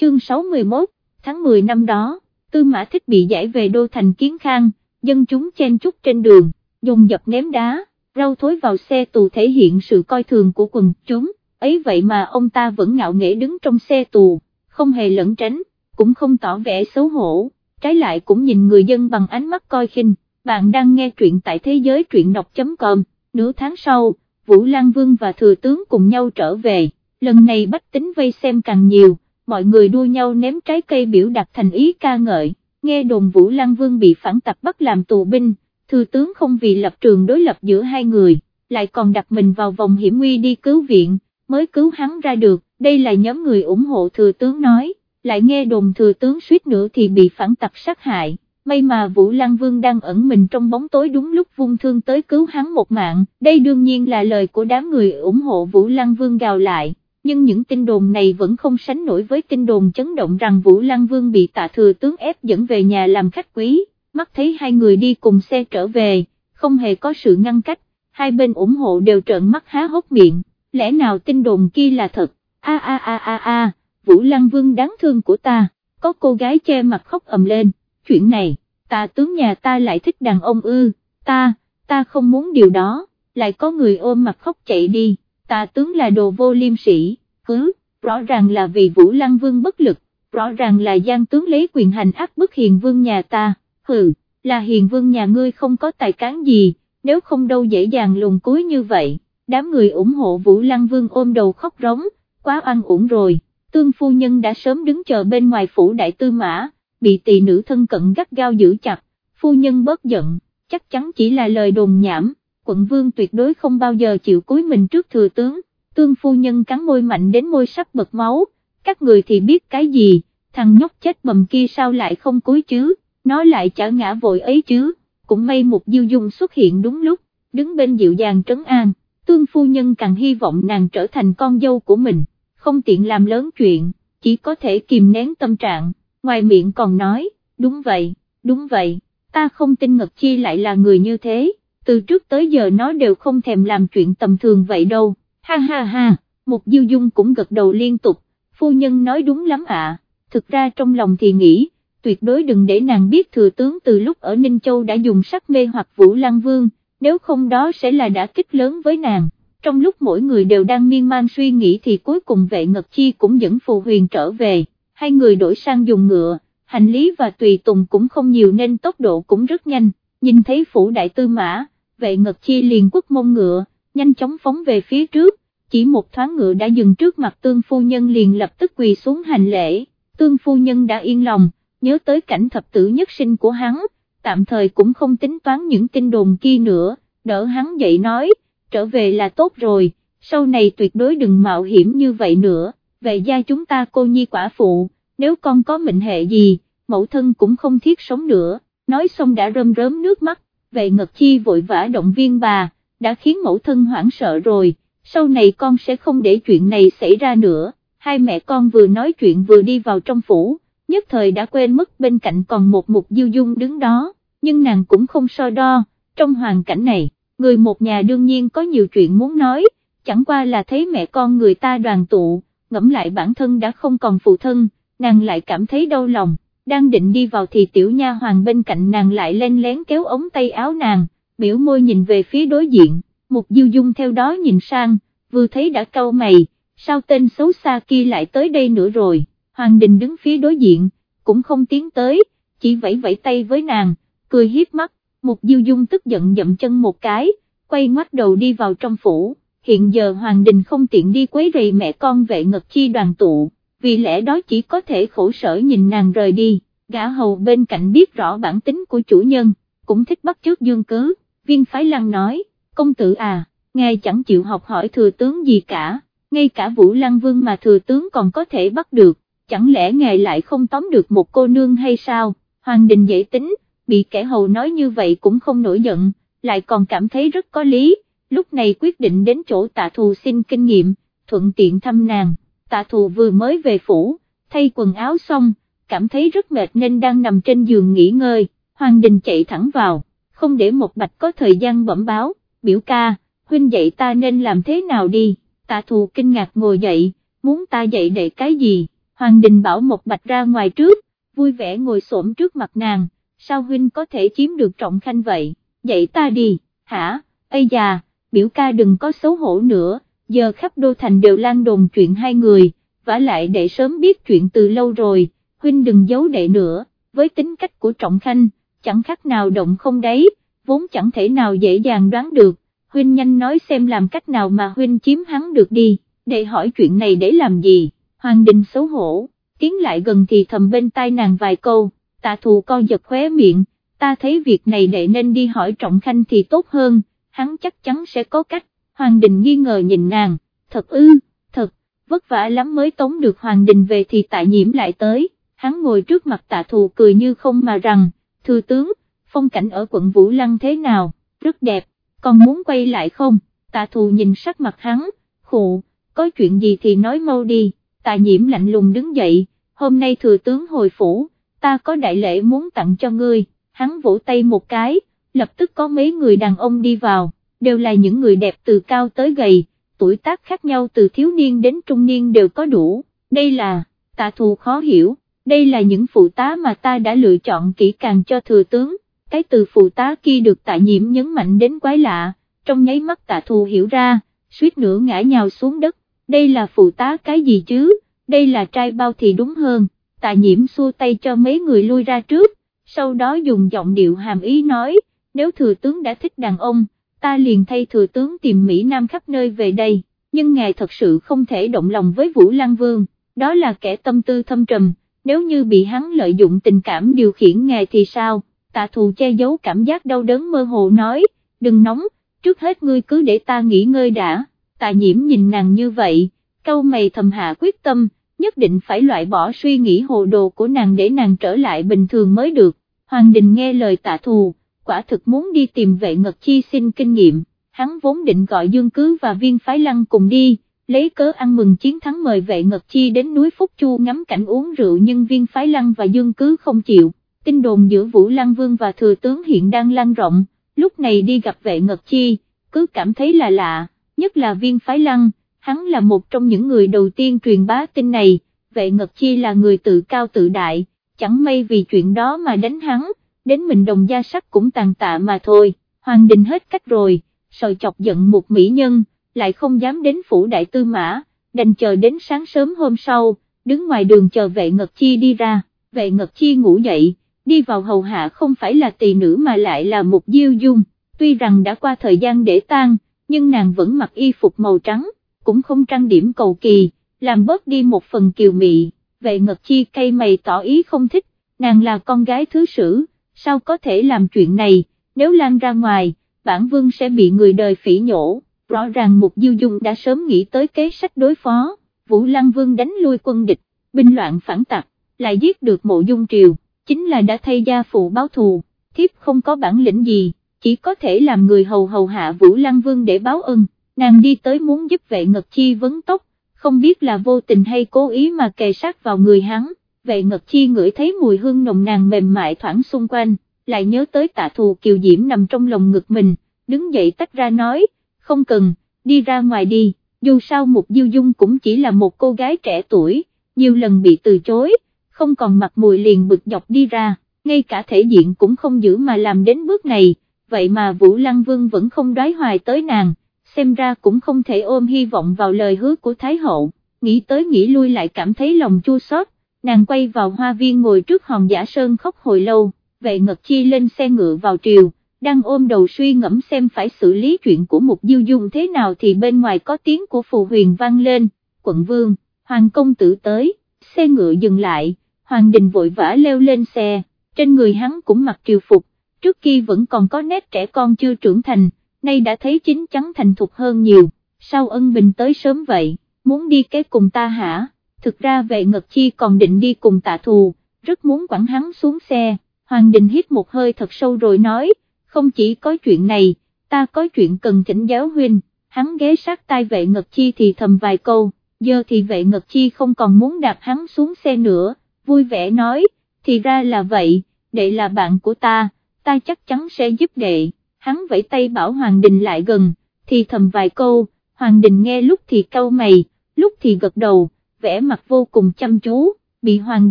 chương 61, tháng 10 năm đó, Tư Mã Thích bị giải về đô thành Kiến Khang, dân chúng chen chúc trên đường, dùng dập ném đá, rau thối vào xe tù thể hiện sự coi thường của quần chúng, ấy vậy mà ông ta vẫn ngạo nghễ đứng trong xe tù, không hề lẩn tránh, cũng không tỏ vẻ xấu hổ, trái lại cũng nhìn người dân bằng ánh mắt coi khinh. Bạn đang nghe truyện tại thế giới truyện đọc.com, nửa tháng sau, Vũ Lan Vương và Thừa Tướng cùng nhau trở về, lần này bách tính vây xem càng nhiều, mọi người đua nhau ném trái cây biểu đạt thành ý ca ngợi, nghe đồn Vũ Lăng Vương bị phản tặc bắt làm tù binh, Thừa Tướng không vì lập trường đối lập giữa hai người, lại còn đặt mình vào vòng hiểm nguy đi cứu viện, mới cứu hắn ra được, đây là nhóm người ủng hộ Thừa Tướng nói, lại nghe đồn Thừa Tướng suýt nữa thì bị phản tặc sát hại. May mà Vũ Lăng Vương đang ẩn mình trong bóng tối đúng lúc vung thương tới cứu hắn một mạng, đây đương nhiên là lời của đám người ủng hộ Vũ Lăng Vương gào lại, nhưng những tin đồn này vẫn không sánh nổi với tin đồn chấn động rằng Vũ Lăng Vương bị tạ thừa tướng ép dẫn về nhà làm khách quý, mắt thấy hai người đi cùng xe trở về, không hề có sự ngăn cách, hai bên ủng hộ đều trợn mắt há hốc miệng, lẽ nào tin đồn kia là thật, a a a a a, Vũ Lăng Vương đáng thương của ta, có cô gái che mặt khóc ầm lên. Chuyện này, ta tướng nhà ta lại thích đàn ông ư, ta, ta không muốn điều đó, lại có người ôm mặt khóc chạy đi, ta tướng là đồ vô liêm sĩ, cứ, rõ ràng là vì Vũ Lăng Vương bất lực, rõ ràng là Giang tướng lấy quyền hành áp bức hiền vương nhà ta, hừ, là hiền vương nhà ngươi không có tài cán gì, nếu không đâu dễ dàng lùn cuối như vậy, đám người ủng hộ Vũ Lăng Vương ôm đầu khóc rống, quá oan uổng rồi, tương phu nhân đã sớm đứng chờ bên ngoài phủ đại tư mã, bị tỳ nữ thân cận gắt gao giữ chặt, phu nhân bớt giận, chắc chắn chỉ là lời đồn nhảm, quận vương tuyệt đối không bao giờ chịu cúi mình trước thừa tướng, tương phu nhân cắn môi mạnh đến môi sắp bật máu, các người thì biết cái gì, thằng nhóc chết bầm kia sao lại không cúi chứ, nó lại chả ngã vội ấy chứ, cũng may một diêu dung xuất hiện đúng lúc, đứng bên dịu dàng trấn an, tương phu nhân càng hy vọng nàng trở thành con dâu của mình, không tiện làm lớn chuyện, chỉ có thể kìm nén tâm trạng ngoài miệng còn nói, đúng vậy, đúng vậy, ta không tin Ngật Chi lại là người như thế, từ trước tới giờ nó đều không thèm làm chuyện tầm thường vậy đâu, ha ha ha, một diêu dung cũng gật đầu liên tục, phu nhân nói đúng lắm ạ, thực ra trong lòng thì nghĩ, tuyệt đối đừng để nàng biết thừa tướng từ lúc ở Ninh Châu đã dùng sắc mê hoặc Vũ Lăng Vương, nếu không đó sẽ là đã kích lớn với nàng. Trong lúc mỗi người đều đang miên man suy nghĩ thì cuối cùng vệ Ngật Chi cũng dẫn Phù Huyền trở về. Hai người đổi sang dùng ngựa, hành lý và tùy tùng cũng không nhiều nên tốc độ cũng rất nhanh, nhìn thấy phủ đại tư mã, vệ ngật chi liền quất mông ngựa, nhanh chóng phóng về phía trước, chỉ một thoáng ngựa đã dừng trước mặt tương phu nhân liền lập tức quỳ xuống hành lễ, tương phu nhân đã yên lòng, nhớ tới cảnh thập tử nhất sinh của hắn, tạm thời cũng không tính toán những tin đồn kia nữa, đỡ hắn dậy nói, trở về là tốt rồi, sau này tuyệt đối đừng mạo hiểm như vậy nữa. Về gia chúng ta cô nhi quả phụ, nếu con có mệnh hệ gì, mẫu thân cũng không thiết sống nữa, nói xong đã rơm rớm nước mắt, về ngật chi vội vã động viên bà, đã khiến mẫu thân hoảng sợ rồi, sau này con sẽ không để chuyện này xảy ra nữa, hai mẹ con vừa nói chuyện vừa đi vào trong phủ, nhất thời đã quên mất bên cạnh còn một mục diêu dung đứng đó, nhưng nàng cũng không so đo, trong hoàn cảnh này, người một nhà đương nhiên có nhiều chuyện muốn nói, chẳng qua là thấy mẹ con người ta đoàn tụ ngẫm lại bản thân đã không còn phụ thân, nàng lại cảm thấy đau lòng, đang định đi vào thì tiểu nha hoàng bên cạnh nàng lại len lén kéo ống tay áo nàng, biểu môi nhìn về phía đối diện, một diêu dung theo đó nhìn sang, vừa thấy đã cau mày, sao tên xấu xa kia lại tới đây nữa rồi, hoàng đình đứng phía đối diện, cũng không tiến tới, chỉ vẫy vẫy tay với nàng, cười hiếp mắt, một diêu dung tức giận dậm chân một cái, quay ngoắt đầu đi vào trong phủ hiện giờ Hoàng Đình không tiện đi quấy rầy mẹ con vệ ngật chi đoàn tụ, vì lẽ đó chỉ có thể khổ sở nhìn nàng rời đi, gã hầu bên cạnh biết rõ bản tính của chủ nhân, cũng thích bắt chước dương cứ, viên phái lăng nói, công tử à, ngài chẳng chịu học hỏi thừa tướng gì cả, ngay cả vũ lăng vương mà thừa tướng còn có thể bắt được, chẳng lẽ ngài lại không tóm được một cô nương hay sao, Hoàng Đình dễ tính, bị kẻ hầu nói như vậy cũng không nổi giận, lại còn cảm thấy rất có lý lúc này quyết định đến chỗ tạ thù xin kinh nghiệm, thuận tiện thăm nàng, tạ thù vừa mới về phủ, thay quần áo xong, cảm thấy rất mệt nên đang nằm trên giường nghỉ ngơi, Hoàng Đình chạy thẳng vào, không để một bạch có thời gian bẩm báo, biểu ca, huynh dạy ta nên làm thế nào đi, tạ thù kinh ngạc ngồi dậy, muốn ta dạy để cái gì, Hoàng Đình bảo một bạch ra ngoài trước, vui vẻ ngồi xổm trước mặt nàng, sao huynh có thể chiếm được trọng khanh vậy, dạy ta đi, hả, ây già, biểu ca đừng có xấu hổ nữa, giờ khắp đô thành đều lan đồn chuyện hai người, vả lại đệ sớm biết chuyện từ lâu rồi, huynh đừng giấu đệ nữa, với tính cách của trọng khanh, chẳng khác nào động không đấy, vốn chẳng thể nào dễ dàng đoán được, huynh nhanh nói xem làm cách nào mà huynh chiếm hắn được đi, đệ hỏi chuyện này để làm gì, hoàng đình xấu hổ, tiến lại gần thì thầm bên tai nàng vài câu, tạ thù co giật khóe miệng, ta thấy việc này đệ nên đi hỏi trọng khanh thì tốt hơn, hắn chắc chắn sẽ có cách, hoàng đình nghi ngờ nhìn nàng, thật ư, thật, vất vả lắm mới tống được hoàng đình về thì tại nhiễm lại tới, hắn ngồi trước mặt tạ thù cười như không mà rằng, thư tướng, phong cảnh ở quận Vũ Lăng thế nào, rất đẹp, còn muốn quay lại không, tạ thù nhìn sắc mặt hắn, khụ, có chuyện gì thì nói mau đi, tạ nhiễm lạnh lùng đứng dậy, hôm nay thừa tướng hồi phủ, ta có đại lễ muốn tặng cho ngươi, hắn vỗ tay một cái, lập tức có mấy người đàn ông đi vào, đều là những người đẹp từ cao tới gầy, tuổi tác khác nhau từ thiếu niên đến trung niên đều có đủ, đây là, tạ thù khó hiểu, đây là những phụ tá mà ta đã lựa chọn kỹ càng cho thừa tướng, cái từ phụ tá kia được tạ nhiễm nhấn mạnh đến quái lạ, trong nháy mắt tạ thù hiểu ra, suýt nữa ngã nhào xuống đất, đây là phụ tá cái gì chứ, đây là trai bao thì đúng hơn, tạ nhiễm xua tay cho mấy người lui ra trước, sau đó dùng giọng điệu hàm ý nói, nếu thừa tướng đã thích đàn ông, ta liền thay thừa tướng tìm Mỹ Nam khắp nơi về đây, nhưng ngài thật sự không thể động lòng với Vũ Lăng Vương, đó là kẻ tâm tư thâm trầm, nếu như bị hắn lợi dụng tình cảm điều khiển ngài thì sao, tạ thù che giấu cảm giác đau đớn mơ hồ nói, đừng nóng, trước hết ngươi cứ để ta nghỉ ngơi đã, tạ nhiễm nhìn nàng như vậy, câu mày thầm hạ quyết tâm, nhất định phải loại bỏ suy nghĩ hồ đồ của nàng để nàng trở lại bình thường mới được, Hoàng Đình nghe lời tạ thù, quả thực muốn đi tìm vệ ngật chi xin kinh nghiệm, hắn vốn định gọi Dương Cứ và Viên Phái Lăng cùng đi, lấy cớ ăn mừng chiến thắng mời vệ ngật chi đến núi Phúc Chu ngắm cảnh uống rượu nhưng Viên Phái Lăng và Dương Cứ không chịu, tin đồn giữa Vũ Lăng Vương và Thừa Tướng hiện đang lan rộng, lúc này đi gặp vệ ngật chi, cứ cảm thấy là lạ, nhất là Viên Phái Lăng, hắn là một trong những người đầu tiên truyền bá tin này, vệ ngật chi là người tự cao tự đại, chẳng may vì chuyện đó mà đánh hắn đến mình đồng gia sắc cũng tàn tạ mà thôi, hoàng đình hết cách rồi, sòi chọc giận một mỹ nhân, lại không dám đến phủ đại tư mã, đành chờ đến sáng sớm hôm sau, đứng ngoài đường chờ vệ ngật chi đi ra, vệ ngật chi ngủ dậy, đi vào hầu hạ không phải là tỳ nữ mà lại là một diêu dung, tuy rằng đã qua thời gian để tan, nhưng nàng vẫn mặc y phục màu trắng, cũng không trang điểm cầu kỳ, làm bớt đi một phần kiều mị, vệ ngật chi cây mày tỏ ý không thích, nàng là con gái thứ sử sao có thể làm chuyện này, nếu lan ra ngoài, bản vương sẽ bị người đời phỉ nhổ, rõ ràng Mục Diêu Dung đã sớm nghĩ tới kế sách đối phó, Vũ Lăng Vương đánh lui quân địch, binh loạn phản tặc, lại giết được mộ dung triều, chính là đã thay gia phụ báo thù, thiếp không có bản lĩnh gì, chỉ có thể làm người hầu hầu hạ Vũ Lăng Vương để báo ân, nàng đi tới muốn giúp vệ ngật chi vấn tóc, không biết là vô tình hay cố ý mà kề sát vào người hắn, vệ ngật chi ngửi thấy mùi hương nồng nàn mềm mại thoảng xung quanh, lại nhớ tới tạ thù kiều diễm nằm trong lòng ngực mình, đứng dậy tách ra nói, không cần, đi ra ngoài đi, dù sao Mục Diêu Dung cũng chỉ là một cô gái trẻ tuổi, nhiều lần bị từ chối, không còn mặt mùi liền bực dọc đi ra, ngay cả thể diện cũng không giữ mà làm đến bước này, vậy mà Vũ Lăng Vương vẫn không đoái hoài tới nàng, xem ra cũng không thể ôm hy vọng vào lời hứa của Thái Hậu, nghĩ tới nghĩ lui lại cảm thấy lòng chua xót nàng quay vào hoa viên ngồi trước hòn giả sơn khóc hồi lâu, vệ ngật chi lên xe ngựa vào triều, đang ôm đầu suy ngẫm xem phải xử lý chuyện của một diêu dung thế nào thì bên ngoài có tiếng của phù huyền vang lên, quận vương, hoàng công tử tới, xe ngựa dừng lại, hoàng đình vội vã leo lên xe, trên người hắn cũng mặc triều phục, trước kia vẫn còn có nét trẻ con chưa trưởng thành, nay đã thấy chính chắn thành thục hơn nhiều, sao ân bình tới sớm vậy, muốn đi kế cùng ta hả? Thực ra vệ ngật chi còn định đi cùng tạ thù, rất muốn quẳng hắn xuống xe, Hoàng Đình hít một hơi thật sâu rồi nói, không chỉ có chuyện này, ta có chuyện cần thỉnh giáo huynh, hắn ghé sát tai vệ ngật chi thì thầm vài câu, giờ thì vệ ngật chi không còn muốn đạp hắn xuống xe nữa, vui vẻ nói, thì ra là vậy, đệ là bạn của ta, ta chắc chắn sẽ giúp đệ, hắn vẫy tay bảo Hoàng Đình lại gần, thì thầm vài câu, Hoàng Đình nghe lúc thì cau mày, lúc thì gật đầu vẻ mặt vô cùng chăm chú, bị hoàng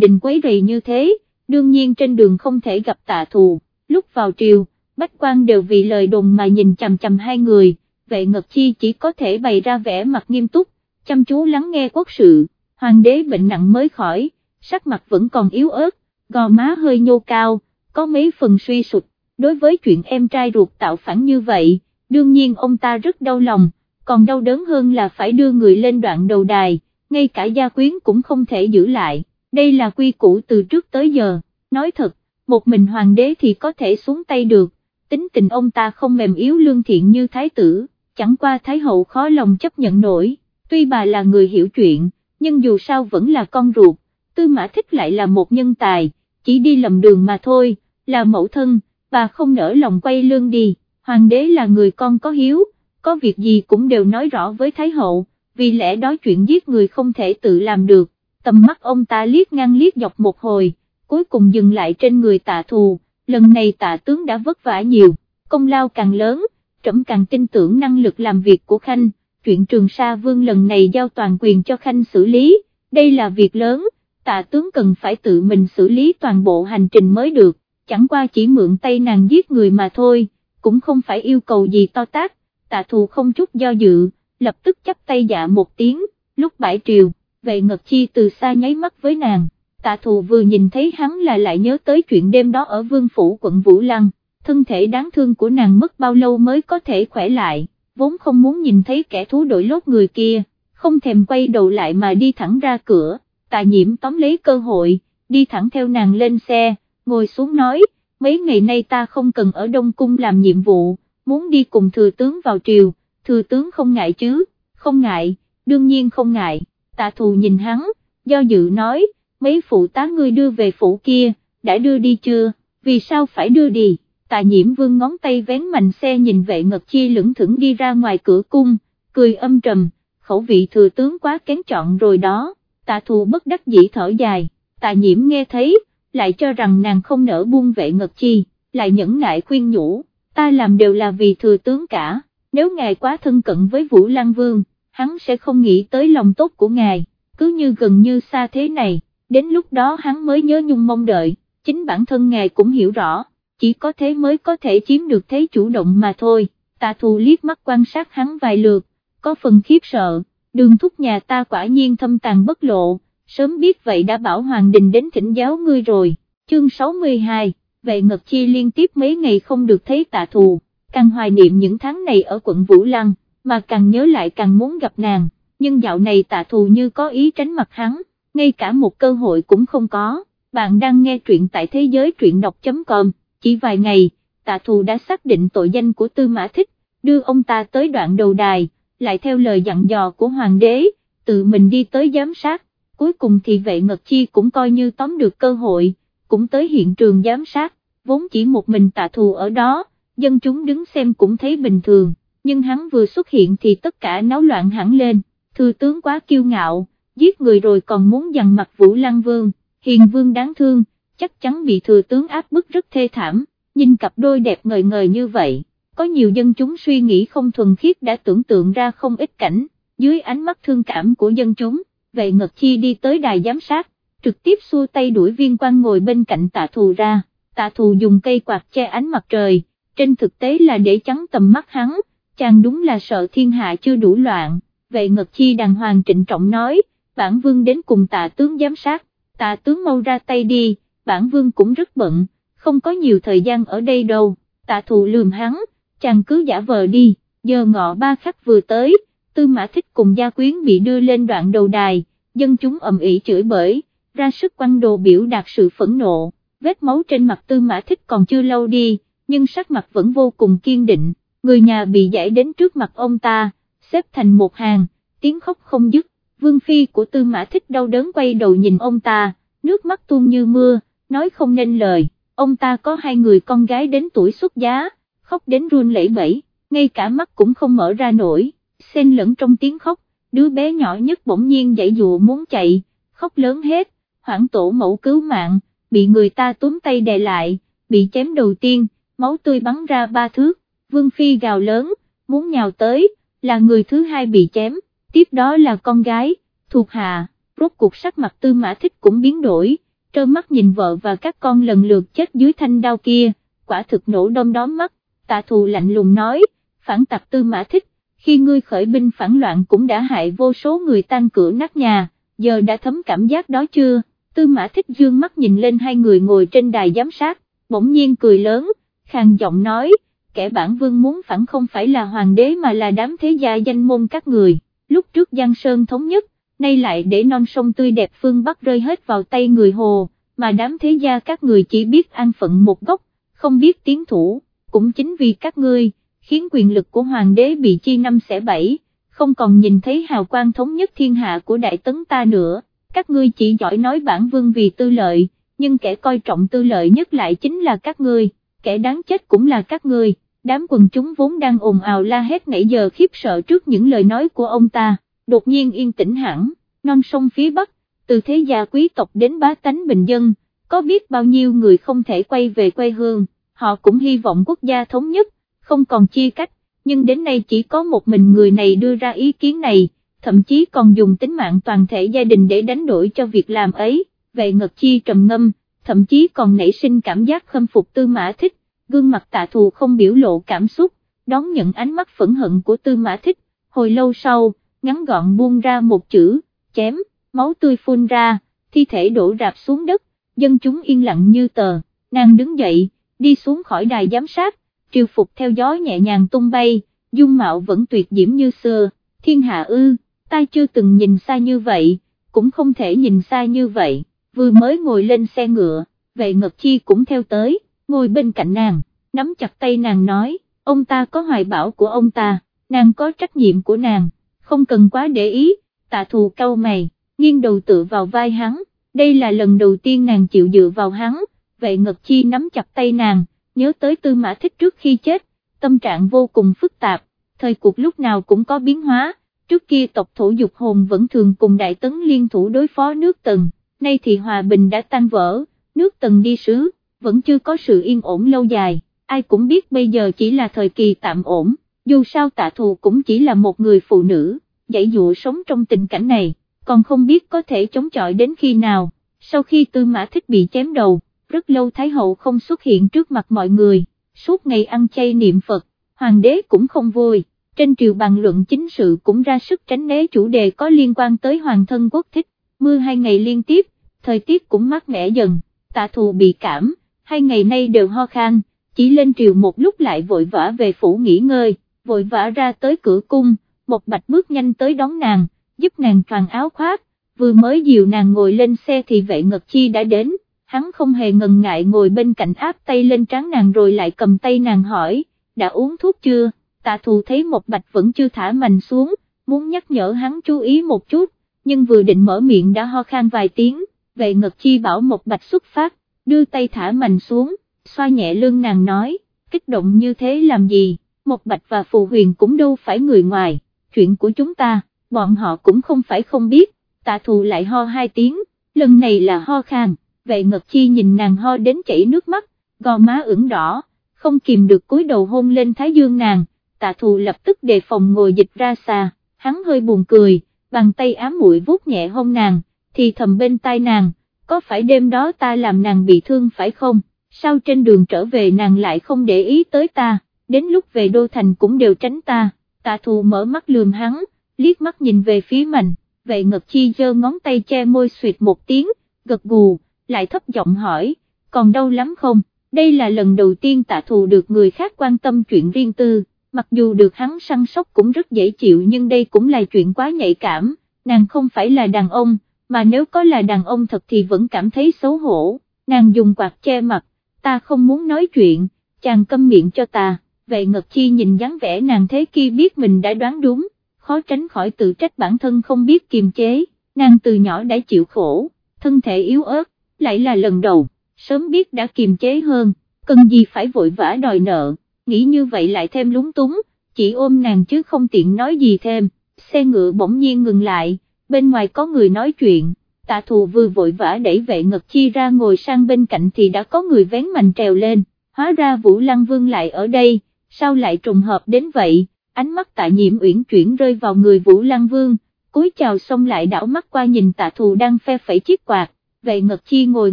đình quấy rầy như thế, đương nhiên trên đường không thể gặp tạ thù, lúc vào triều, bách quan đều vì lời đồn mà nhìn chằm chằm hai người, vệ ngật chi chỉ có thể bày ra vẻ mặt nghiêm túc, chăm chú lắng nghe quốc sự, hoàng đế bệnh nặng mới khỏi, sắc mặt vẫn còn yếu ớt, gò má hơi nhô cao, có mấy phần suy sụt, đối với chuyện em trai ruột tạo phản như vậy, đương nhiên ông ta rất đau lòng, còn đau đớn hơn là phải đưa người lên đoạn đầu đài, ngay cả gia quyến cũng không thể giữ lại, đây là quy củ từ trước tới giờ, nói thật, một mình hoàng đế thì có thể xuống tay được, tính tình ông ta không mềm yếu lương thiện như thái tử, chẳng qua thái hậu khó lòng chấp nhận nổi, tuy bà là người hiểu chuyện, nhưng dù sao vẫn là con ruột, tư mã thích lại là một nhân tài, chỉ đi lầm đường mà thôi, là mẫu thân, bà không nỡ lòng quay lương đi, hoàng đế là người con có hiếu, có việc gì cũng đều nói rõ với thái hậu, vì lẽ đó chuyện giết người không thể tự làm được, tầm mắt ông ta liếc ngang liếc dọc một hồi, cuối cùng dừng lại trên người tạ thù, lần này tạ tướng đã vất vả nhiều, công lao càng lớn, trẫm càng tin tưởng năng lực làm việc của Khanh, chuyện Trường Sa Vương lần này giao toàn quyền cho Khanh xử lý, đây là việc lớn, tạ tướng cần phải tự mình xử lý toàn bộ hành trình mới được, chẳng qua chỉ mượn tay nàng giết người mà thôi, cũng không phải yêu cầu gì to tác, tạ thù không chút do dự, lập tức chắp tay dạ một tiếng, lúc bãi triều, vệ ngật chi từ xa nháy mắt với nàng, tạ thù vừa nhìn thấy hắn là lại nhớ tới chuyện đêm đó ở vương phủ quận Vũ Lăng, thân thể đáng thương của nàng mất bao lâu mới có thể khỏe lại, vốn không muốn nhìn thấy kẻ thú đội lốt người kia, không thèm quay đầu lại mà đi thẳng ra cửa, tạ nhiễm tóm lấy cơ hội, đi thẳng theo nàng lên xe, ngồi xuống nói, mấy ngày nay ta không cần ở Đông Cung làm nhiệm vụ, muốn đi cùng thừa tướng vào triều, thừa tướng không ngại chứ, không ngại, đương nhiên không ngại, tạ thù nhìn hắn, do dự nói, mấy phụ tá ngươi đưa về phủ kia, đã đưa đi chưa, vì sao phải đưa đi, tạ nhiễm vương ngón tay vén mạnh xe nhìn vệ ngật chi lững thững đi ra ngoài cửa cung, cười âm trầm, khẩu vị thừa tướng quá kén chọn rồi đó, tạ thù bất đắc dĩ thở dài, tạ nhiễm nghe thấy, lại cho rằng nàng không nỡ buông vệ ngật chi, lại nhẫn nại khuyên nhủ, ta làm đều là vì thừa tướng cả, nếu ngài quá thân cận với Vũ Lăng Vương, hắn sẽ không nghĩ tới lòng tốt của ngài, cứ như gần như xa thế này, đến lúc đó hắn mới nhớ nhung mong đợi, chính bản thân ngài cũng hiểu rõ, chỉ có thế mới có thể chiếm được thế chủ động mà thôi, tạ thù liếc mắt quan sát hắn vài lượt, có phần khiếp sợ, đường thúc nhà ta quả nhiên thâm tàn bất lộ, sớm biết vậy đã bảo Hoàng Đình đến thỉnh giáo ngươi rồi, chương 62, vệ ngật chi liên tiếp mấy ngày không được thấy tạ thù, càng hoài niệm những tháng này ở quận Vũ Lăng, mà càng nhớ lại càng muốn gặp nàng, nhưng dạo này tạ thù như có ý tránh mặt hắn, ngay cả một cơ hội cũng không có, bạn đang nghe truyện tại thế giới truyện đọc.com, chỉ vài ngày, tạ thù đã xác định tội danh của Tư Mã Thích, đưa ông ta tới đoạn đầu đài, lại theo lời dặn dò của Hoàng đế, tự mình đi tới giám sát, cuối cùng thì vệ ngật chi cũng coi như tóm được cơ hội, cũng tới hiện trường giám sát, vốn chỉ một mình tạ thù ở đó, dân chúng đứng xem cũng thấy bình thường, nhưng hắn vừa xuất hiện thì tất cả náo loạn hẳn lên, thư tướng quá kiêu ngạo, giết người rồi còn muốn dằn mặt Vũ Lăng Vương, hiền vương đáng thương, chắc chắn bị thừa tướng áp bức rất thê thảm, nhìn cặp đôi đẹp ngời ngời như vậy, có nhiều dân chúng suy nghĩ không thuần khiết đã tưởng tượng ra không ít cảnh, dưới ánh mắt thương cảm của dân chúng vệ ngật chi đi tới đài giám sát, trực tiếp xua tay đuổi viên quan ngồi bên cạnh tạ thù ra, tạ thù dùng cây quạt che ánh mặt trời, trên thực tế là để chắn tầm mắt hắn, chàng đúng là sợ thiên hạ chưa đủ loạn, vậy ngật chi đàng hoàng trịnh trọng nói, bản vương đến cùng tạ tướng giám sát, tạ tướng mau ra tay đi, bản vương cũng rất bận, không có nhiều thời gian ở đây đâu, tạ thù lườm hắn, chàng cứ giả vờ đi, giờ ngọ ba khắc vừa tới, tư mã thích cùng gia quyến bị đưa lên đoạn đầu đài, dân chúng ầm ĩ chửi bới, ra sức quăng đồ biểu đạt sự phẫn nộ, vết máu trên mặt tư mã thích còn chưa lâu đi, nhưng sắc mặt vẫn vô cùng kiên định, người nhà bị giải đến trước mặt ông ta, xếp thành một hàng, tiếng khóc không dứt, vương phi của tư mã thích đau đớn quay đầu nhìn ông ta, nước mắt tuôn như mưa, nói không nên lời, ông ta có hai người con gái đến tuổi xuất giá, khóc đến run lẩy bẩy, ngay cả mắt cũng không mở ra nổi xen lẫn trong tiếng khóc, đứa bé nhỏ nhất bỗng nhiên dậy dụa muốn chạy, khóc lớn hết, hoảng tổ mẫu cứu mạng, bị người ta túm tay đè lại, bị chém đầu tiên, máu tươi bắn ra ba thước, Vương Phi gào lớn, muốn nhào tới, là người thứ hai bị chém, tiếp đó là con gái, thuộc hạ, rốt cuộc sắc mặt tư mã thích cũng biến đổi, trơ mắt nhìn vợ và các con lần lượt chết dưới thanh đao kia, quả thực nổ đom đóm mắt, tạ thù lạnh lùng nói, phản tặc tư mã thích, khi ngươi khởi binh phản loạn cũng đã hại vô số người tan cửa nát nhà, giờ đã thấm cảm giác đó chưa, tư mã thích dương mắt nhìn lên hai người ngồi trên đài giám sát, bỗng nhiên cười lớn, khang giọng nói, kẻ bản vương muốn phản không phải là hoàng đế mà là đám thế gia danh môn các người, lúc trước Giang Sơn thống nhất, nay lại để non sông tươi đẹp phương Bắc rơi hết vào tay người Hồ, mà đám thế gia các người chỉ biết an phận một góc, không biết tiến thủ, cũng chính vì các ngươi, khiến quyền lực của hoàng đế bị chi năm xẻ bảy, không còn nhìn thấy hào quang thống nhất thiên hạ của đại tấn ta nữa, các ngươi chỉ giỏi nói bản vương vì tư lợi, nhưng kẻ coi trọng tư lợi nhất lại chính là các ngươi, kẻ đáng chết cũng là các ngươi, đám quần chúng vốn đang ồn ào la hét nãy giờ khiếp sợ trước những lời nói của ông ta, đột nhiên yên tĩnh hẳn, non sông phía Bắc, từ thế gia quý tộc đến bá tánh bình dân, có biết bao nhiêu người không thể quay về quê hương, họ cũng hy vọng quốc gia thống nhất, không còn chia cách, nhưng đến nay chỉ có một mình người này đưa ra ý kiến này, thậm chí còn dùng tính mạng toàn thể gia đình để đánh đổi cho việc làm ấy, về ngật chi trầm ngâm, thậm chí còn nảy sinh cảm giác khâm phục tư mã thích, gương mặt tạ thù không biểu lộ cảm xúc, đón nhận ánh mắt phẫn hận của tư mã thích, hồi lâu sau, ngắn gọn buông ra một chữ, chém, máu tươi phun ra, thi thể đổ rạp xuống đất, dân chúng yên lặng như tờ, nàng đứng dậy, đi xuống khỏi đài giám sát, triều phục theo gió nhẹ nhàng tung bay, dung mạo vẫn tuyệt diễm như xưa, thiên hạ ư, ta chưa từng nhìn xa như vậy, cũng không thể nhìn xa như vậy, vừa mới ngồi lên xe ngựa, vệ ngật chi cũng theo tới, ngồi bên cạnh nàng, nắm chặt tay nàng nói, ông ta có hoài bảo của ông ta, nàng có trách nhiệm của nàng, không cần quá để ý, tạ thù cau mày, nghiêng đầu tựa vào vai hắn, đây là lần đầu tiên nàng chịu dựa vào hắn, vệ ngật chi nắm chặt tay nàng, nhớ tới tư mã thích trước khi chết, tâm trạng vô cùng phức tạp, thời cuộc lúc nào cũng có biến hóa, trước kia tộc thổ dục hồn vẫn thường cùng đại tấn liên thủ đối phó nước tần, nay thì hòa bình đã tan vỡ, nước tần đi sứ, vẫn chưa có sự yên ổn lâu dài, ai cũng biết bây giờ chỉ là thời kỳ tạm ổn, dù sao tạ thù cũng chỉ là một người phụ nữ, dạy dụ sống trong tình cảnh này, còn không biết có thể chống chọi đến khi nào, sau khi tư mã thích bị chém đầu rất lâu Thái Hậu không xuất hiện trước mặt mọi người, suốt ngày ăn chay niệm Phật, Hoàng đế cũng không vui, trên triều bàn luận chính sự cũng ra sức tránh né chủ đề có liên quan tới Hoàng thân quốc thích, mưa hai ngày liên tiếp, thời tiết cũng mát mẻ dần, tạ thù bị cảm, hai ngày nay đều ho khan, chỉ lên triều một lúc lại vội vã về phủ nghỉ ngơi, vội vã ra tới cửa cung, một bạch bước nhanh tới đón nàng, giúp nàng toàn áo khoác, vừa mới dìu nàng ngồi lên xe thì vệ ngật chi đã đến hắn không hề ngần ngại ngồi bên cạnh áp tay lên trán nàng rồi lại cầm tay nàng hỏi, đã uống thuốc chưa, tạ thù thấy một bạch vẫn chưa thả mành xuống, muốn nhắc nhở hắn chú ý một chút, nhưng vừa định mở miệng đã ho khan vài tiếng, vệ ngật chi bảo một bạch xuất phát, đưa tay thả mạnh xuống, xoa nhẹ lưng nàng nói, kích động như thế làm gì, một bạch và phù huyền cũng đâu phải người ngoài, chuyện của chúng ta, bọn họ cũng không phải không biết, tạ thù lại ho hai tiếng, lần này là ho khan. Vệ ngật chi nhìn nàng ho đến chảy nước mắt, gò má ửng đỏ, không kìm được cúi đầu hôn lên thái dương nàng, tạ thù lập tức đề phòng ngồi dịch ra xa, hắn hơi buồn cười, bàn tay ám muội vuốt nhẹ hông nàng, thì thầm bên tai nàng, có phải đêm đó ta làm nàng bị thương phải không, sao trên đường trở về nàng lại không để ý tới ta, đến lúc về đô thành cũng đều tránh ta, tạ thù mở mắt lườm hắn, liếc mắt nhìn về phía mình, vệ ngật chi giơ ngón tay che môi suyệt một tiếng, gật gù lại thấp giọng hỏi, còn đau lắm không, đây là lần đầu tiên tạ thù được người khác quan tâm chuyện riêng tư, mặc dù được hắn săn sóc cũng rất dễ chịu nhưng đây cũng là chuyện quá nhạy cảm, nàng không phải là đàn ông, mà nếu có là đàn ông thật thì vẫn cảm thấy xấu hổ, nàng dùng quạt che mặt, ta không muốn nói chuyện, chàng câm miệng cho ta, vệ ngật chi nhìn dáng vẻ nàng thế kia biết mình đã đoán đúng, khó tránh khỏi tự trách bản thân không biết kiềm chế, nàng từ nhỏ đã chịu khổ, thân thể yếu ớt, lại là lần đầu, sớm biết đã kiềm chế hơn, cần gì phải vội vã đòi nợ, nghĩ như vậy lại thêm lúng túng, chỉ ôm nàng chứ không tiện nói gì thêm, xe ngựa bỗng nhiên ngừng lại, bên ngoài có người nói chuyện, tạ thù vừa vội vã đẩy vệ ngật chi ra ngồi sang bên cạnh thì đã có người vén mạnh trèo lên, hóa ra Vũ Lăng Vương lại ở đây, sao lại trùng hợp đến vậy, ánh mắt tạ nhiễm uyển chuyển rơi vào người Vũ Lăng Vương, cúi chào xong lại đảo mắt qua nhìn tạ thù đang phe phẩy chiếc quạt, vệ ngật chi ngồi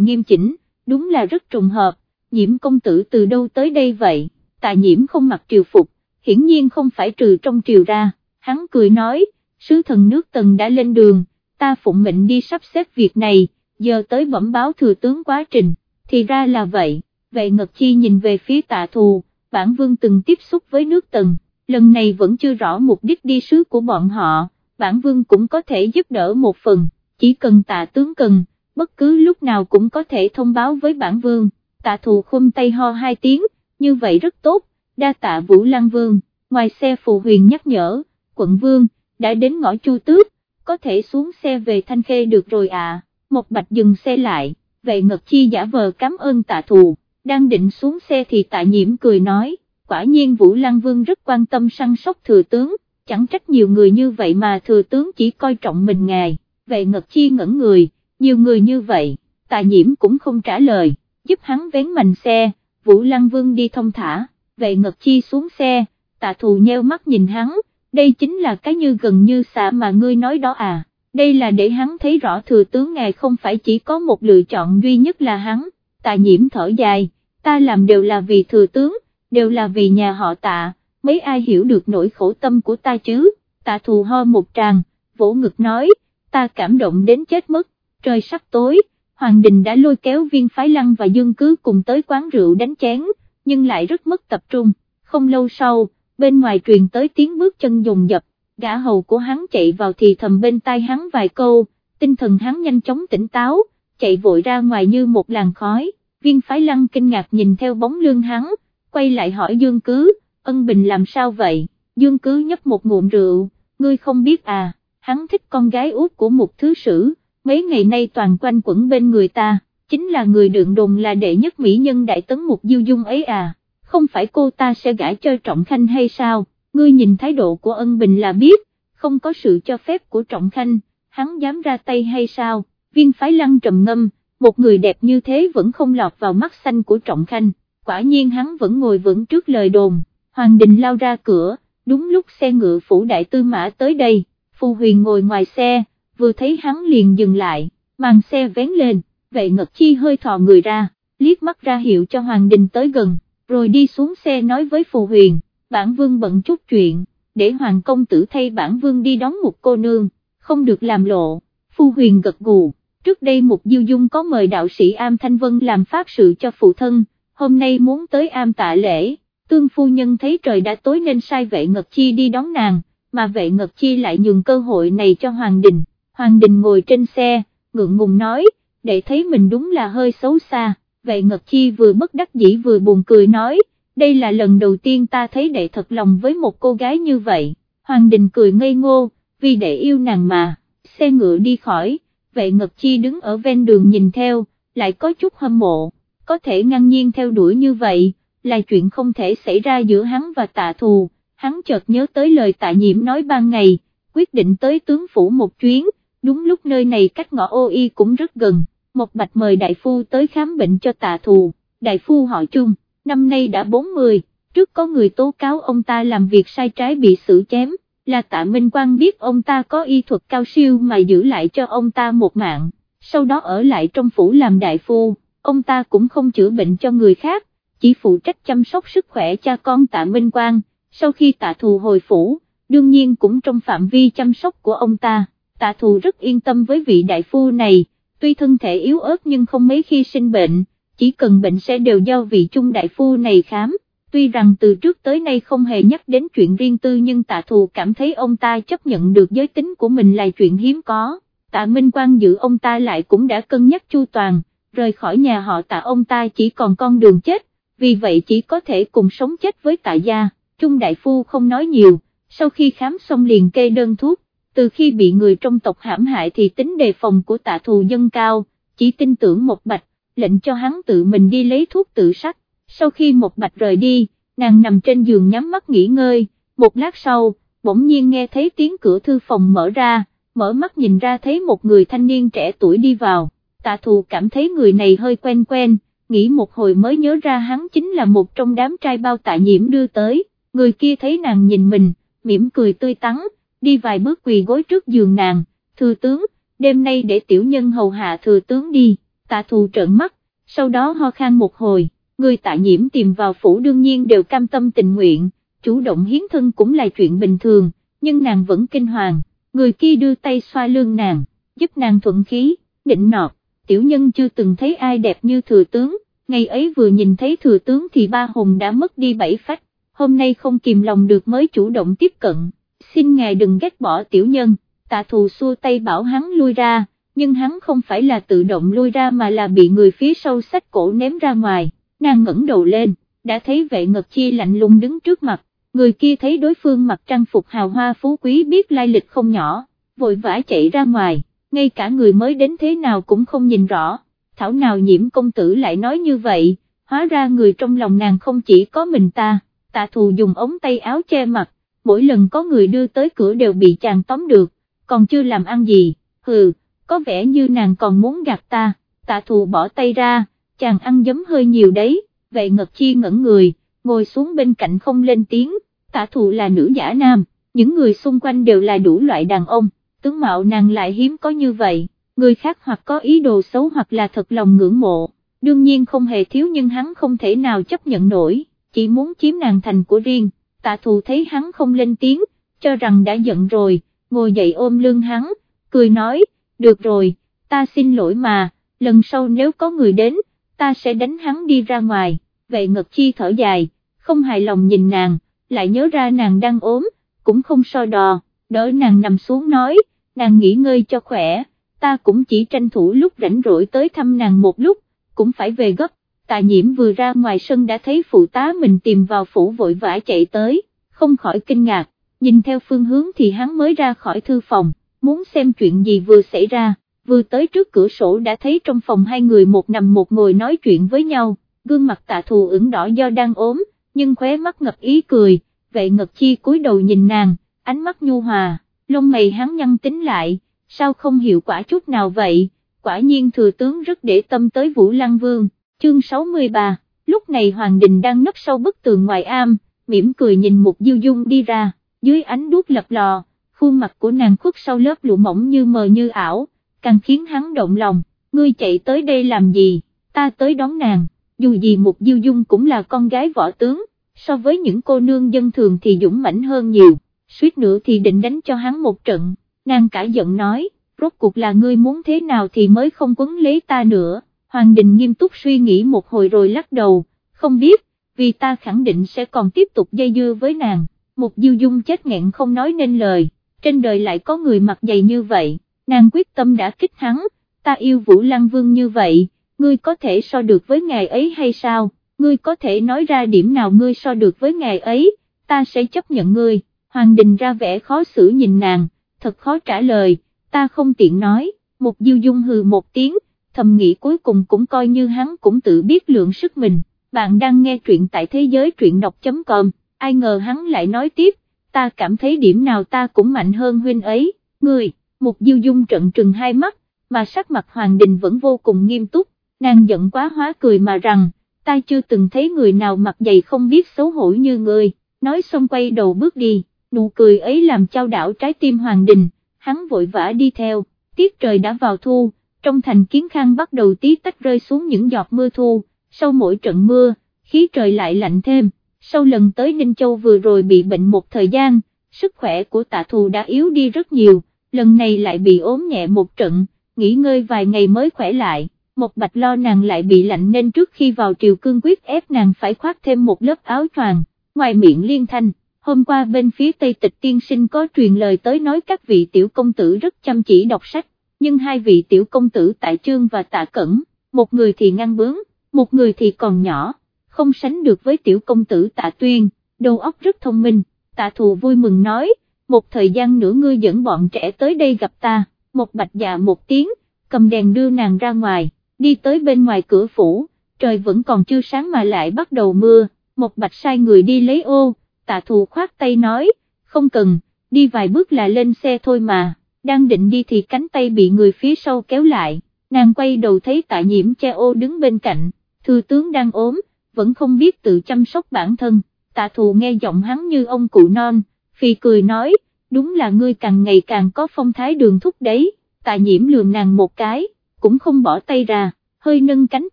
nghiêm chỉnh, đúng là rất trùng hợp, nhiễm công tử từ đâu tới đây vậy, tà nhiễm không mặc triều phục, hiển nhiên không phải trừ trong triều ra, hắn cười nói, sứ thần nước tần đã lên đường, ta phụng mệnh đi sắp xếp việc này, giờ tới bẩm báo thừa tướng quá trình, thì ra là vậy, vệ ngật chi nhìn về phía tạ thù, bản vương từng tiếp xúc với nước tần, lần này vẫn chưa rõ mục đích đi sứ của bọn họ, bản vương cũng có thể giúp đỡ một phần, chỉ cần tạ tướng cần, bất cứ lúc nào cũng có thể thông báo với bản vương, tạ thù khum tay ho hai tiếng, như vậy rất tốt, đa tạ Vũ Lăng Vương, ngoài xe phù huyền nhắc nhở, quận vương, đã đến ngõ chu tước, có thể xuống xe về Thanh Khê được rồi à, một bạch dừng xe lại, vệ ngật chi giả vờ cảm ơn tạ thù, đang định xuống xe thì tạ nhiễm cười nói, quả nhiên Vũ Lăng Vương rất quan tâm săn sóc thừa tướng, chẳng trách nhiều người như vậy mà thừa tướng chỉ coi trọng mình ngài, vệ ngật chi ngẩn người, nhiều người như vậy, tạ nhiễm cũng không trả lời, giúp hắn vén mành xe, Vũ Lăng Vương đi thông thả, vệ ngật chi xuống xe, tạ thù nheo mắt nhìn hắn, đây chính là cái như gần như xạ mà ngươi nói đó à, đây là để hắn thấy rõ thừa tướng ngài không phải chỉ có một lựa chọn duy nhất là hắn, tạ nhiễm thở dài, ta làm đều là vì thừa tướng, đều là vì nhà họ tạ, mấy ai hiểu được nỗi khổ tâm của ta chứ, tạ thù ho một tràng, vỗ ngực nói, ta cảm động đến chết mất, trời sắp tối, Hoàng Đình đã lôi kéo viên phái lăng và dương cứ cùng tới quán rượu đánh chén, nhưng lại rất mất tập trung, không lâu sau, bên ngoài truyền tới tiếng bước chân dùng dập, gã hầu của hắn chạy vào thì thầm bên tai hắn vài câu, tinh thần hắn nhanh chóng tỉnh táo, chạy vội ra ngoài như một làn khói, viên phái lăng kinh ngạc nhìn theo bóng lưng hắn, quay lại hỏi Dương Cứ, ân bình làm sao vậy, Dương Cứ nhấp một ngụm rượu, ngươi không biết à, hắn thích con gái út của một thứ sử, mấy ngày nay toàn quanh quẩn bên người ta, chính là người đượng đồn là đệ nhất mỹ nhân đại tấn một diêu dung ấy à, không phải cô ta sẽ gãi cho Trọng Khanh hay sao, ngươi nhìn thái độ của ân bình là biết, không có sự cho phép của Trọng Khanh, hắn dám ra tay hay sao, viên phái lăng trầm ngâm, một người đẹp như thế vẫn không lọt vào mắt xanh của Trọng Khanh, quả nhiên hắn vẫn ngồi vững trước lời đồn, Hoàng Đình lao ra cửa, đúng lúc xe ngựa phủ đại tư mã tới đây, Phù Huyền ngồi ngoài xe, vừa thấy hắn liền dừng lại, màn xe vén lên, vệ ngật chi hơi thò người ra, liếc mắt ra hiệu cho Hoàng Đình tới gần, rồi đi xuống xe nói với Phù Huyền, bản vương bận chút chuyện, để Hoàng công tử thay bản vương đi đón một cô nương, không được làm lộ, Phù Huyền gật gù, trước đây một diêu dung có mời đạo sĩ Am Thanh Vân làm pháp sự cho phụ thân, hôm nay muốn tới Am tạ lễ, tương phu nhân thấy trời đã tối nên sai vệ ngật chi đi đón nàng, mà vệ ngật chi lại nhường cơ hội này cho Hoàng Đình. Hoàng Đình ngồi trên xe, ngượng ngùng nói, để thấy mình đúng là hơi xấu xa, vệ ngật chi vừa bất đắc dĩ vừa buồn cười nói, đây là lần đầu tiên ta thấy đệ thật lòng với một cô gái như vậy, Hoàng Đình cười ngây ngô, vì đệ yêu nàng mà, xe ngựa đi khỏi, vệ ngật chi đứng ở ven đường nhìn theo, lại có chút hâm mộ, có thể ngang nhiên theo đuổi như vậy, là chuyện không thể xảy ra giữa hắn và tạ thù, hắn chợt nhớ tới lời tạ nhiễm nói ban ngày, quyết định tới tướng phủ một chuyến, đúng lúc nơi này cách ngõ ô y cũng rất gần, một bạch mời đại phu tới khám bệnh cho tạ thù, đại phu họ chung, năm nay đã 40, trước có người tố cáo ông ta làm việc sai trái bị xử chém, là tạ Minh Quang biết ông ta có y thuật cao siêu mà giữ lại cho ông ta một mạng, sau đó ở lại trong phủ làm đại phu, ông ta cũng không chữa bệnh cho người khác, chỉ phụ trách chăm sóc sức khỏe cha con tạ Minh Quang, sau khi tạ thù hồi phủ, đương nhiên cũng trong phạm vi chăm sóc của ông ta tạ thù rất yên tâm với vị đại phu này, tuy thân thể yếu ớt nhưng không mấy khi sinh bệnh, chỉ cần bệnh sẽ đều do vị trung đại phu này khám, tuy rằng từ trước tới nay không hề nhắc đến chuyện riêng tư nhưng tạ thù cảm thấy ông ta chấp nhận được giới tính của mình là chuyện hiếm có, tạ Minh Quang giữ ông ta lại cũng đã cân nhắc chu toàn, rời khỏi nhà họ tạ ông ta chỉ còn con đường chết, vì vậy chỉ có thể cùng sống chết với tạ gia, trung đại phu không nói nhiều, sau khi khám xong liền kê đơn thuốc, từ khi bị người trong tộc hãm hại thì tính đề phòng của tạ thù dân cao, chỉ tin tưởng một bạch, lệnh cho hắn tự mình đi lấy thuốc tự sát, sau khi một bạch rời đi, nàng nằm trên giường nhắm mắt nghỉ ngơi, một lát sau, bỗng nhiên nghe thấy tiếng cửa thư phòng mở ra, mở mắt nhìn ra thấy một người thanh niên trẻ tuổi đi vào, tạ thù cảm thấy người này hơi quen quen, nghĩ một hồi mới nhớ ra hắn chính là một trong đám trai bao tạ nhiễm đưa tới, người kia thấy nàng nhìn mình, mỉm cười tươi tắn, đi vài bước quỳ gối trước giường nàng, thừa tướng, đêm nay để tiểu nhân hầu hạ thừa tướng đi, tạ thù trợn mắt, sau đó ho khan một hồi, người tạ nhiễm tìm vào phủ đương nhiên đều cam tâm tình nguyện, chủ động hiến thân cũng là chuyện bình thường, nhưng nàng vẫn kinh hoàng, người kia đưa tay xoa lưng nàng, giúp nàng thuận khí, định nọt, tiểu nhân chưa từng thấy ai đẹp như thừa tướng, ngày ấy vừa nhìn thấy thừa tướng thì ba hồn đã mất đi bảy phách, hôm nay không kìm lòng được mới chủ động tiếp cận, xin ngài đừng ghét bỏ tiểu nhân, tạ thù xua tay bảo hắn lui ra, nhưng hắn không phải là tự động lui ra mà là bị người phía sau sách cổ ném ra ngoài, nàng ngẩng đầu lên, đã thấy vệ ngật chi lạnh lùng đứng trước mặt, người kia thấy đối phương mặc trang phục hào hoa phú quý biết lai lịch không nhỏ, vội vã chạy ra ngoài, ngay cả người mới đến thế nào cũng không nhìn rõ, thảo nào nhiễm công tử lại nói như vậy, hóa ra người trong lòng nàng không chỉ có mình ta, tạ thù dùng ống tay áo che mặt, mỗi lần có người đưa tới cửa đều bị chàng tóm được, còn chưa làm ăn gì, hừ, có vẻ như nàng còn muốn gạt ta, tạ thù bỏ tay ra, chàng ăn giấm hơi nhiều đấy, vậy ngật chi ngẩn người, ngồi xuống bên cạnh không lên tiếng, tạ thù là nữ giả nam, những người xung quanh đều là đủ loại đàn ông, tướng mạo nàng lại hiếm có như vậy, người khác hoặc có ý đồ xấu hoặc là thật lòng ngưỡng mộ, đương nhiên không hề thiếu nhưng hắn không thể nào chấp nhận nổi, chỉ muốn chiếm nàng thành của riêng, tạ thù thấy hắn không lên tiếng, cho rằng đã giận rồi, ngồi dậy ôm lưng hắn, cười nói, được rồi, ta xin lỗi mà, lần sau nếu có người đến, ta sẽ đánh hắn đi ra ngoài, vậy Ngật Chi thở dài, không hài lòng nhìn nàng, lại nhớ ra nàng đang ốm, cũng không so đò, đỡ nàng nằm xuống nói, nàng nghỉ ngơi cho khỏe, ta cũng chỉ tranh thủ lúc rảnh rỗi tới thăm nàng một lúc, cũng phải về gấp, tạ nhiễm vừa ra ngoài sân đã thấy phụ tá mình tìm vào phủ vội vã chạy tới, không khỏi kinh ngạc, nhìn theo phương hướng thì hắn mới ra khỏi thư phòng, muốn xem chuyện gì vừa xảy ra, vừa tới trước cửa sổ đã thấy trong phòng hai người một nằm một ngồi nói chuyện với nhau, gương mặt tạ thù ửng đỏ do đang ốm, nhưng khóe mắt ngập ý cười, vệ ngật chi cúi đầu nhìn nàng, ánh mắt nhu hòa, lông mày hắn nhăn tính lại, sao không hiệu quả chút nào vậy, quả nhiên thừa tướng rất để tâm tới Vũ Lăng Vương, chương 63, lúc này Hoàng Đình đang nấp sau bức tường ngoài am, mỉm cười nhìn một diêu dung đi ra, dưới ánh đuốc lập lò, khuôn mặt của nàng khuất sau lớp lụa mỏng như mờ như ảo, càng khiến hắn động lòng, ngươi chạy tới đây làm gì, ta tới đón nàng, dù gì một diêu dung cũng là con gái võ tướng, so với những cô nương dân thường thì dũng mãnh hơn nhiều, suýt nữa thì định đánh cho hắn một trận, nàng cả giận nói, rốt cuộc là ngươi muốn thế nào thì mới không quấn lấy ta nữa, Hoàng Đình nghiêm túc suy nghĩ một hồi rồi lắc đầu, không biết, vì ta khẳng định sẽ còn tiếp tục dây dưa với nàng, một diêu dung chết nghẹn không nói nên lời, trên đời lại có người mặc dày như vậy, nàng quyết tâm đã kích hắn, ta yêu Vũ Lăng Vương như vậy, ngươi có thể so được với ngài ấy hay sao, ngươi có thể nói ra điểm nào ngươi so được với ngài ấy, ta sẽ chấp nhận ngươi, Hoàng Đình ra vẻ khó xử nhìn nàng, thật khó trả lời, ta không tiện nói, một diêu dung hừ một tiếng, thầm nghĩ cuối cùng cũng coi như hắn cũng tự biết lượng sức mình, bạn đang nghe truyện tại thế giới truyện đọc.com, ai ngờ hắn lại nói tiếp, ta cảm thấy điểm nào ta cũng mạnh hơn huynh ấy, người, một diêu dung trận trừng hai mắt, mà sắc mặt Hoàng Đình vẫn vô cùng nghiêm túc, nàng giận quá hóa cười mà rằng, ta chưa từng thấy người nào mặt dày không biết xấu hổ như người. nói xong quay đầu bước đi, nụ cười ấy làm trao đảo trái tim Hoàng Đình, hắn vội vã đi theo, tiết trời đã vào thu, trong thành kiến khang bắt đầu tí tách rơi xuống những giọt mưa thu, sau mỗi trận mưa, khí trời lại lạnh thêm, sau lần tới Ninh Châu vừa rồi bị bệnh một thời gian, sức khỏe của tạ thù đã yếu đi rất nhiều, lần này lại bị ốm nhẹ một trận, nghỉ ngơi vài ngày mới khỏe lại, một bạch lo nàng lại bị lạnh nên trước khi vào triều cương quyết ép nàng phải khoác thêm một lớp áo choàng, ngoài miệng liên thanh. Hôm qua bên phía Tây Tịch Tiên Sinh có truyền lời tới nói các vị tiểu công tử rất chăm chỉ đọc sách, nhưng hai vị tiểu công tử tại Trương và Tạ Cẩn, một người thì ngăn bướng, một người thì còn nhỏ, không sánh được với tiểu công tử Tạ Tuyên, đầu óc rất thông minh, Tạ Thù vui mừng nói, một thời gian nữa ngươi dẫn bọn trẻ tới đây gặp ta, một bạch già một tiếng, cầm đèn đưa nàng ra ngoài, đi tới bên ngoài cửa phủ, trời vẫn còn chưa sáng mà lại bắt đầu mưa, một bạch sai người đi lấy ô, Tạ Thù khoát tay nói, không cần, đi vài bước là lên xe thôi mà đang định đi thì cánh tay bị người phía sau kéo lại, nàng quay đầu thấy tạ nhiễm che ô đứng bên cạnh, thư tướng đang ốm, vẫn không biết tự chăm sóc bản thân, tạ thù nghe giọng hắn như ông cụ non, phi cười nói, đúng là ngươi càng ngày càng có phong thái đường thúc đấy, tạ nhiễm lườm nàng một cái, cũng không bỏ tay ra, hơi nâng cánh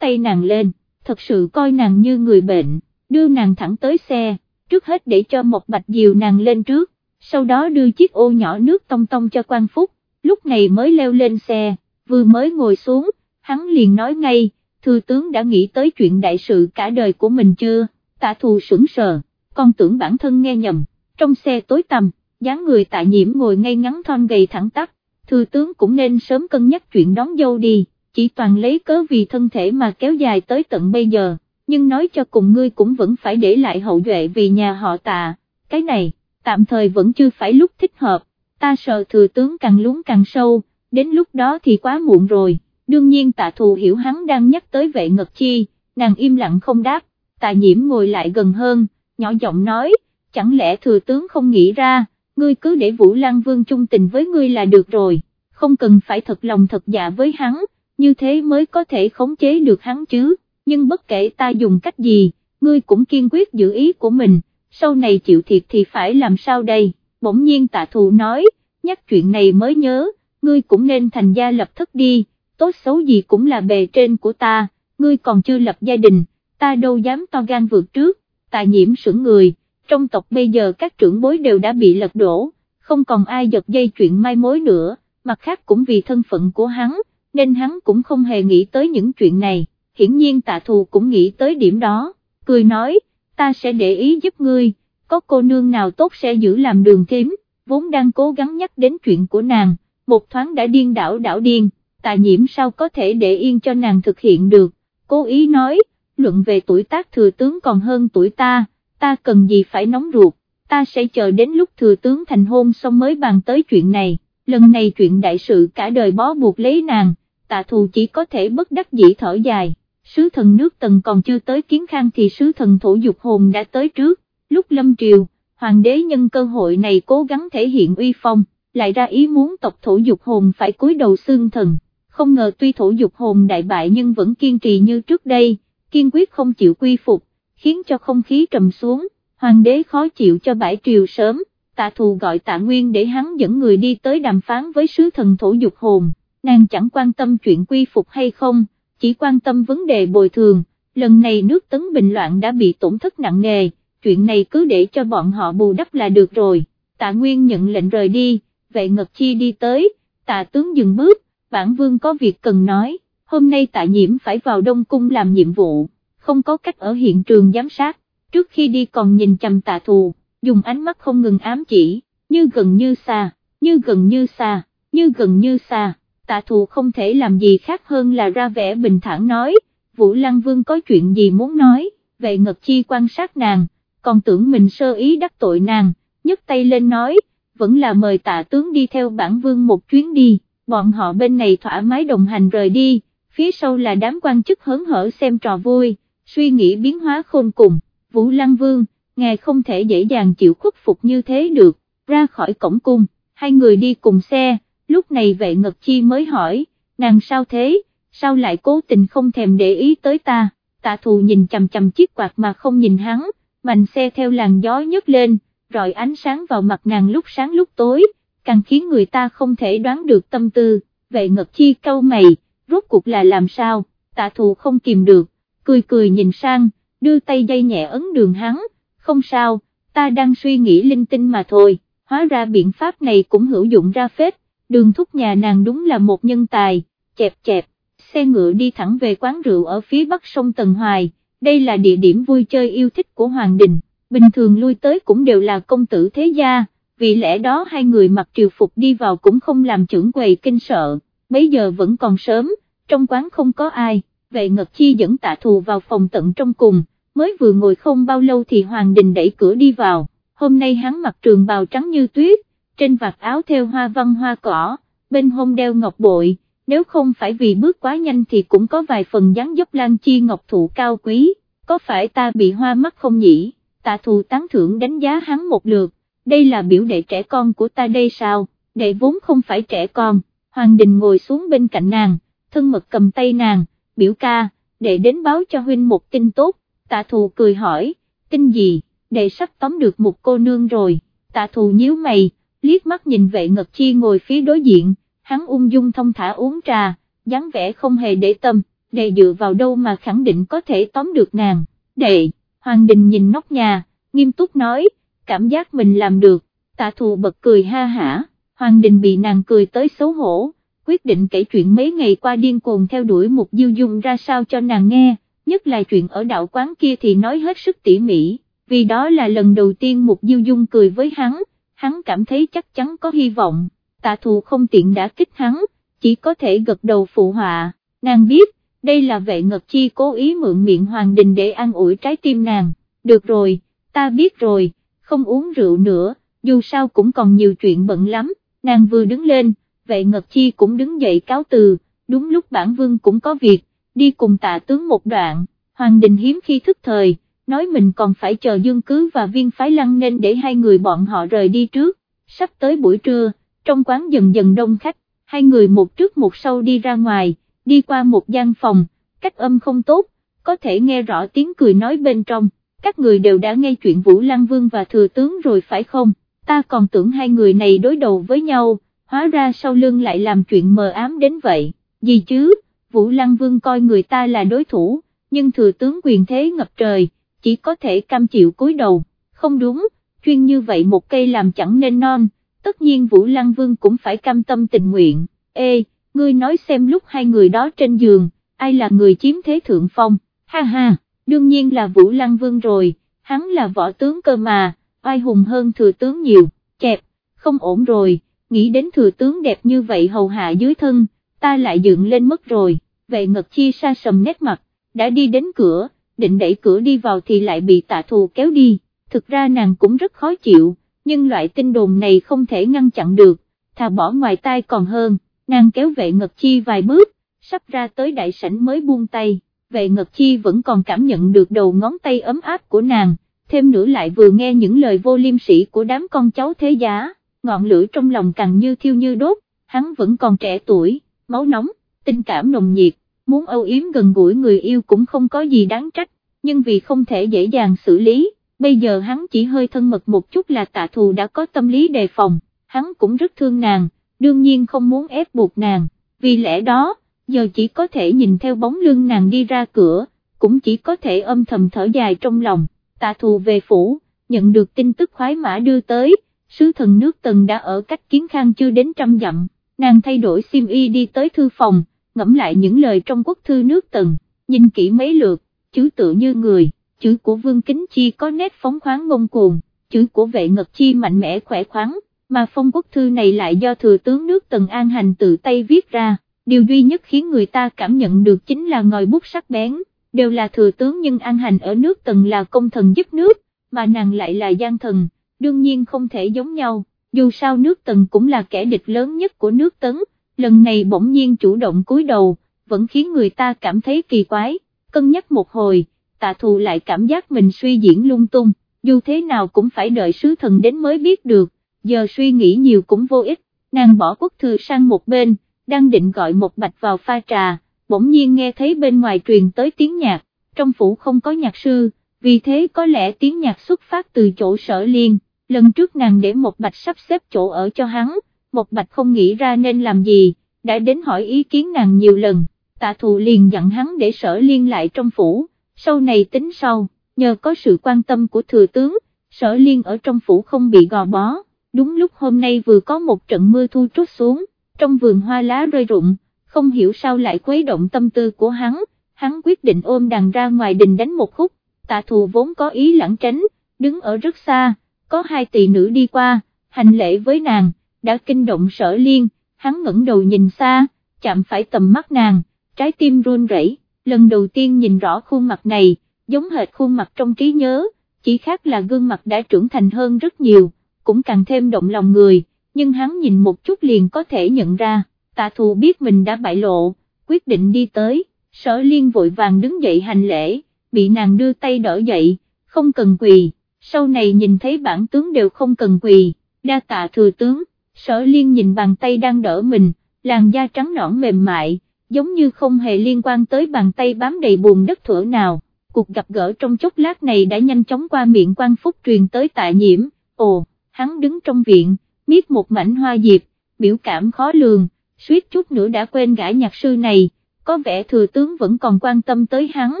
tay nàng lên, thật sự coi nàng như người bệnh, đưa nàng thẳng tới xe, trước hết để cho một bạch diều nàng lên trước, sau đó đưa chiếc ô nhỏ nước tông tông cho quan phúc, lúc này mới leo lên xe, vừa mới ngồi xuống, hắn liền nói ngay, thư tướng đã nghĩ tới chuyện đại sự cả đời của mình chưa, tạ thù sững sờ, con tưởng bản thân nghe nhầm, trong xe tối tăm, dáng người tạ nhiễm ngồi ngay ngắn thon gầy thẳng tắp, thư tướng cũng nên sớm cân nhắc chuyện đón dâu đi, chỉ toàn lấy cớ vì thân thể mà kéo dài tới tận bây giờ, nhưng nói cho cùng ngươi cũng vẫn phải để lại hậu duệ vì nhà họ tạ, cái này, tạm thời vẫn chưa phải lúc thích hợp, ta sợ thừa tướng càng lún càng sâu, đến lúc đó thì quá muộn rồi, đương nhiên tạ thù hiểu hắn đang nhắc tới vệ ngật chi, nàng im lặng không đáp, tạ nhiễm ngồi lại gần hơn, nhỏ giọng nói, chẳng lẽ thừa tướng không nghĩ ra, ngươi cứ để Vũ Lan Vương chung tình với ngươi là được rồi, không cần phải thật lòng thật dạ với hắn, như thế mới có thể khống chế được hắn chứ, nhưng bất kể ta dùng cách gì, ngươi cũng kiên quyết giữ ý của mình, sau này chịu thiệt thì phải làm sao đây, bỗng nhiên tạ thù nói, nhắc chuyện này mới nhớ, ngươi cũng nên thành gia lập thất đi, tốt xấu gì cũng là bề trên của ta, ngươi còn chưa lập gia đình, ta đâu dám to gan vượt trước, tạ nhiễm sững người, trong tộc bây giờ các trưởng bối đều đã bị lật đổ, không còn ai giật dây chuyện mai mối nữa, mặt khác cũng vì thân phận của hắn, nên hắn cũng không hề nghĩ tới những chuyện này, hiển nhiên tạ thù cũng nghĩ tới điểm đó, cười nói, ta sẽ để ý giúp ngươi, có cô nương nào tốt sẽ giữ làm đường thím, vốn đang cố gắng nhắc đến chuyện của nàng, một thoáng đã điên đảo đảo điên, tà nhiễm sao có thể để yên cho nàng thực hiện được, cố ý nói, luận về tuổi tác thừa tướng còn hơn tuổi ta, ta cần gì phải nóng ruột, ta sẽ chờ đến lúc thừa tướng thành hôn xong mới bàn tới chuyện này, lần này chuyện đại sự cả đời bó buộc lấy nàng, tạ thù chỉ có thể bất đắc dĩ thở dài, sứ thần nước tần còn chưa tới kiến khang thì sứ thần thổ dục hồn đã tới trước, lúc lâm triều, hoàng đế nhân cơ hội này cố gắng thể hiện uy phong, lại ra ý muốn tộc thổ dục hồn phải cúi đầu xương thần, không ngờ tuy thổ dục hồn đại bại nhưng vẫn kiên trì như trước đây, kiên quyết không chịu quy phục, khiến cho không khí trầm xuống, hoàng đế khó chịu cho bãi triều sớm, tạ thù gọi tạ nguyên để hắn dẫn người đi tới đàm phán với sứ thần thổ dục hồn, nàng chẳng quan tâm chuyện quy phục hay không, chỉ quan tâm vấn đề bồi thường, lần này nước tấn bình loạn đã bị tổn thất nặng nề, chuyện này cứ để cho bọn họ bù đắp là được rồi, tạ nguyên nhận lệnh rời đi, vệ ngật chi đi tới, tạ tướng dừng bước, bản vương có việc cần nói, hôm nay tạ nhiễm phải vào Đông Cung làm nhiệm vụ, không có cách ở hiện trường giám sát, trước khi đi còn nhìn chằm tạ thù, dùng ánh mắt không ngừng ám chỉ, như gần như xa, như gần như xa, như gần như xa, tạ thù không thể làm gì khác hơn là ra vẻ bình thản nói, Vũ Lăng Vương có chuyện gì muốn nói, Về ngật chi quan sát nàng, còn tưởng mình sơ ý đắc tội nàng, nhấc tay lên nói, vẫn là mời tạ tướng đi theo bản vương một chuyến đi, bọn họ bên này thỏa mái đồng hành rời đi, phía sau là đám quan chức hớn hở xem trò vui, suy nghĩ biến hóa khôn cùng, Vũ Lăng Vương, ngài không thể dễ dàng chịu khuất phục như thế được, ra khỏi cổng cung, hai người đi cùng xe, lúc này vệ ngật chi mới hỏi, nàng sao thế, sao lại cố tình không thèm để ý tới ta, tạ thù nhìn chầm chầm chiếc quạt mà không nhìn hắn, mạnh xe theo làn gió nhấc lên, rọi ánh sáng vào mặt nàng lúc sáng lúc tối, càng khiến người ta không thể đoán được tâm tư, vệ ngật chi câu mày, rốt cuộc là làm sao, tạ thù không kìm được, cười cười nhìn sang, đưa tay dây nhẹ ấn đường hắn, không sao, ta đang suy nghĩ linh tinh mà thôi, hóa ra biện pháp này cũng hữu dụng ra phết, đường thúc nhà nàng đúng là một nhân tài, chẹp chẹp, xe ngựa đi thẳng về quán rượu ở phía bắc sông Tần Hoài, đây là địa điểm vui chơi yêu thích của Hoàng Đình, bình thường lui tới cũng đều là công tử thế gia, vì lẽ đó hai người mặc triều phục đi vào cũng không làm trưởng quầy kinh sợ, Bấy giờ vẫn còn sớm, trong quán không có ai, vệ ngật chi dẫn tạ thù vào phòng tận trong cùng, mới vừa ngồi không bao lâu thì Hoàng Đình đẩy cửa đi vào, hôm nay hắn mặc trường bào trắng như tuyết, trên vạt áo theo hoa văn hoa cỏ, bên hông đeo ngọc bội, nếu không phải vì bước quá nhanh thì cũng có vài phần dáng dấp lan chi ngọc thụ cao quý, có phải ta bị hoa mắt không nhỉ, tạ thù tán thưởng đánh giá hắn một lượt, đây là biểu đệ trẻ con của ta đây sao, đệ vốn không phải trẻ con, Hoàng Đình ngồi xuống bên cạnh nàng, thân mật cầm tay nàng, biểu ca, đệ đến báo cho huynh một tin tốt, tạ thù cười hỏi, tin gì, đệ sắp tóm được một cô nương rồi, tạ thù nhíu mày, liếc mắt nhìn vệ ngật chi ngồi phía đối diện, hắn ung dung thông thả uống trà, dáng vẻ không hề để tâm, đệ dựa vào đâu mà khẳng định có thể tóm được nàng, đệ, Hoàng Đình nhìn nóc nhà, nghiêm túc nói, cảm giác mình làm được, tạ thù bật cười ha hả, Hoàng Đình bị nàng cười tới xấu hổ, quyết định kể chuyện mấy ngày qua điên cuồng theo đuổi một diêu dung ra sao cho nàng nghe, nhất là chuyện ở đạo quán kia thì nói hết sức tỉ mỉ, vì đó là lần đầu tiên một diêu dung cười với hắn, hắn cảm thấy chắc chắn có hy vọng, tạ thù không tiện đã kích hắn, chỉ có thể gật đầu phụ họa, nàng biết, đây là vệ ngật chi cố ý mượn miệng Hoàng Đình để an ủi trái tim nàng, được rồi, ta biết rồi, không uống rượu nữa, dù sao cũng còn nhiều chuyện bận lắm, nàng vừa đứng lên, vệ ngật chi cũng đứng dậy cáo từ, đúng lúc bản vương cũng có việc, đi cùng tạ tướng một đoạn, Hoàng Đình hiếm khi thức thời, nói mình còn phải chờ dương cứ và viên phái lăng nên để hai người bọn họ rời đi trước, sắp tới buổi trưa, trong quán dần dần đông khách, hai người một trước một sau đi ra ngoài, đi qua một gian phòng, cách âm không tốt, có thể nghe rõ tiếng cười nói bên trong, các người đều đã nghe chuyện Vũ Lăng Vương và Thừa Tướng rồi phải không, ta còn tưởng hai người này đối đầu với nhau, hóa ra sau lưng lại làm chuyện mờ ám đến vậy, gì chứ, Vũ Lăng Vương coi người ta là đối thủ, nhưng Thừa Tướng quyền thế ngập trời, chỉ có thể cam chịu cúi đầu, không đúng, chuyên như vậy một cây làm chẳng nên non, tất nhiên Vũ Lăng Vương cũng phải cam tâm tình nguyện, ê, ngươi nói xem lúc hai người đó trên giường, ai là người chiếm thế thượng phong, ha ha, đương nhiên là Vũ Lăng Vương rồi, hắn là võ tướng cơ mà, ai hùng hơn thừa tướng nhiều, chẹp, không ổn rồi, nghĩ đến thừa tướng đẹp như vậy hầu hạ dưới thân, ta lại dựng lên mất rồi, vệ ngật chi sa sầm nét mặt, đã đi đến cửa, định đẩy cửa đi vào thì lại bị tạ thù kéo đi, thực ra nàng cũng rất khó chịu, nhưng loại tin đồn này không thể ngăn chặn được, thà bỏ ngoài tai còn hơn, nàng kéo vệ ngật chi vài bước, sắp ra tới đại sảnh mới buông tay, vệ ngật chi vẫn còn cảm nhận được đầu ngón tay ấm áp của nàng, thêm nữa lại vừa nghe những lời vô liêm sỉ của đám con cháu thế giá, ngọn lửa trong lòng càng như thiêu như đốt, hắn vẫn còn trẻ tuổi, máu nóng, tình cảm nồng nhiệt, muốn âu yếm gần gũi người yêu cũng không có gì đáng trách, nhưng vì không thể dễ dàng xử lý, bây giờ hắn chỉ hơi thân mật một chút là tạ thù đã có tâm lý đề phòng, hắn cũng rất thương nàng, đương nhiên không muốn ép buộc nàng, vì lẽ đó, giờ chỉ có thể nhìn theo bóng lưng nàng đi ra cửa, cũng chỉ có thể âm thầm thở dài trong lòng, tạ thù về phủ, nhận được tin tức khoái mã đưa tới, sứ thần nước tần đã ở cách kiến khang chưa đến trăm dặm, nàng thay đổi sim y đi tới thư phòng, ngẫm lại những lời trong quốc thư nước tần, nhìn kỹ mấy lượt, chữ tự như người, chữ của vương kính chi có nét phóng khoáng ngông cuồng, chữ của vệ ngật chi mạnh mẽ khỏe khoắn, mà phong quốc thư này lại do thừa tướng nước tần an hành tự tay viết ra, điều duy nhất khiến người ta cảm nhận được chính là ngòi bút sắc bén, đều là thừa tướng nhưng an hành ở nước tần là công thần giúp nước, mà nàng lại là gian thần, đương nhiên không thể giống nhau, dù sao nước tần cũng là kẻ địch lớn nhất của nước tấn, lần này bỗng nhiên chủ động cúi đầu, vẫn khiến người ta cảm thấy kỳ quái, cân nhắc một hồi, tạ thù lại cảm giác mình suy diễn lung tung, dù thế nào cũng phải đợi sứ thần đến mới biết được, giờ suy nghĩ nhiều cũng vô ích, nàng bỏ quốc thư sang một bên, đang định gọi một bạch vào pha trà, bỗng nhiên nghe thấy bên ngoài truyền tới tiếng nhạc, trong phủ không có nhạc sư, vì thế có lẽ tiếng nhạc xuất phát từ chỗ sở liên, lần trước nàng để một bạch sắp xếp chỗ ở cho hắn, một bạch không nghĩ ra nên làm gì, đã đến hỏi ý kiến nàng nhiều lần, tạ thù liền dặn hắn để sở liên lại trong phủ, sau này tính sau, nhờ có sự quan tâm của thừa tướng, sở liên ở trong phủ không bị gò bó đúng lúc hôm nay vừa có một trận mưa thu trút xuống, trong vườn hoa lá rơi rụng, không hiểu sao lại quấy động tâm tư của hắn, hắn quyết định ôm đàn ra ngoài đình đánh một khúc, tạ thù vốn có ý lãng tránh, đứng ở rất xa, có hai tỷ nữ đi qua, hành lễ với nàng, đã kinh động sở liên, hắn ngẩng đầu nhìn xa, chạm phải tầm mắt nàng, trái tim run rẩy. lần đầu tiên nhìn rõ khuôn mặt này, giống hệt khuôn mặt trong trí nhớ, chỉ khác là gương mặt đã trưởng thành hơn rất nhiều cũng càng thêm động lòng người, nhưng hắn nhìn một chút liền có thể nhận ra, tạ thù biết mình đã bại lộ, quyết định đi tới, sở liên vội vàng đứng dậy hành lễ, bị nàng đưa tay đỡ dậy, không cần quỳ, sau này nhìn thấy bản tướng đều không cần quỳ, đa tạ thừa tướng, sở liên nhìn bàn tay đang đỡ mình, làn da trắng nõn mềm mại, giống như không hề liên quan tới bàn tay bám đầy bùn đất thửa nào, cuộc gặp gỡ trong chốc lát này đã nhanh chóng qua miệng quan phúc truyền tới tạ nhiễm, ồ hắn đứng trong viện, miết một mảnh hoa diệp, biểu cảm khó lường, suýt chút nữa đã quên gã nhạc sư này, có vẻ thừa tướng vẫn còn quan tâm tới hắn,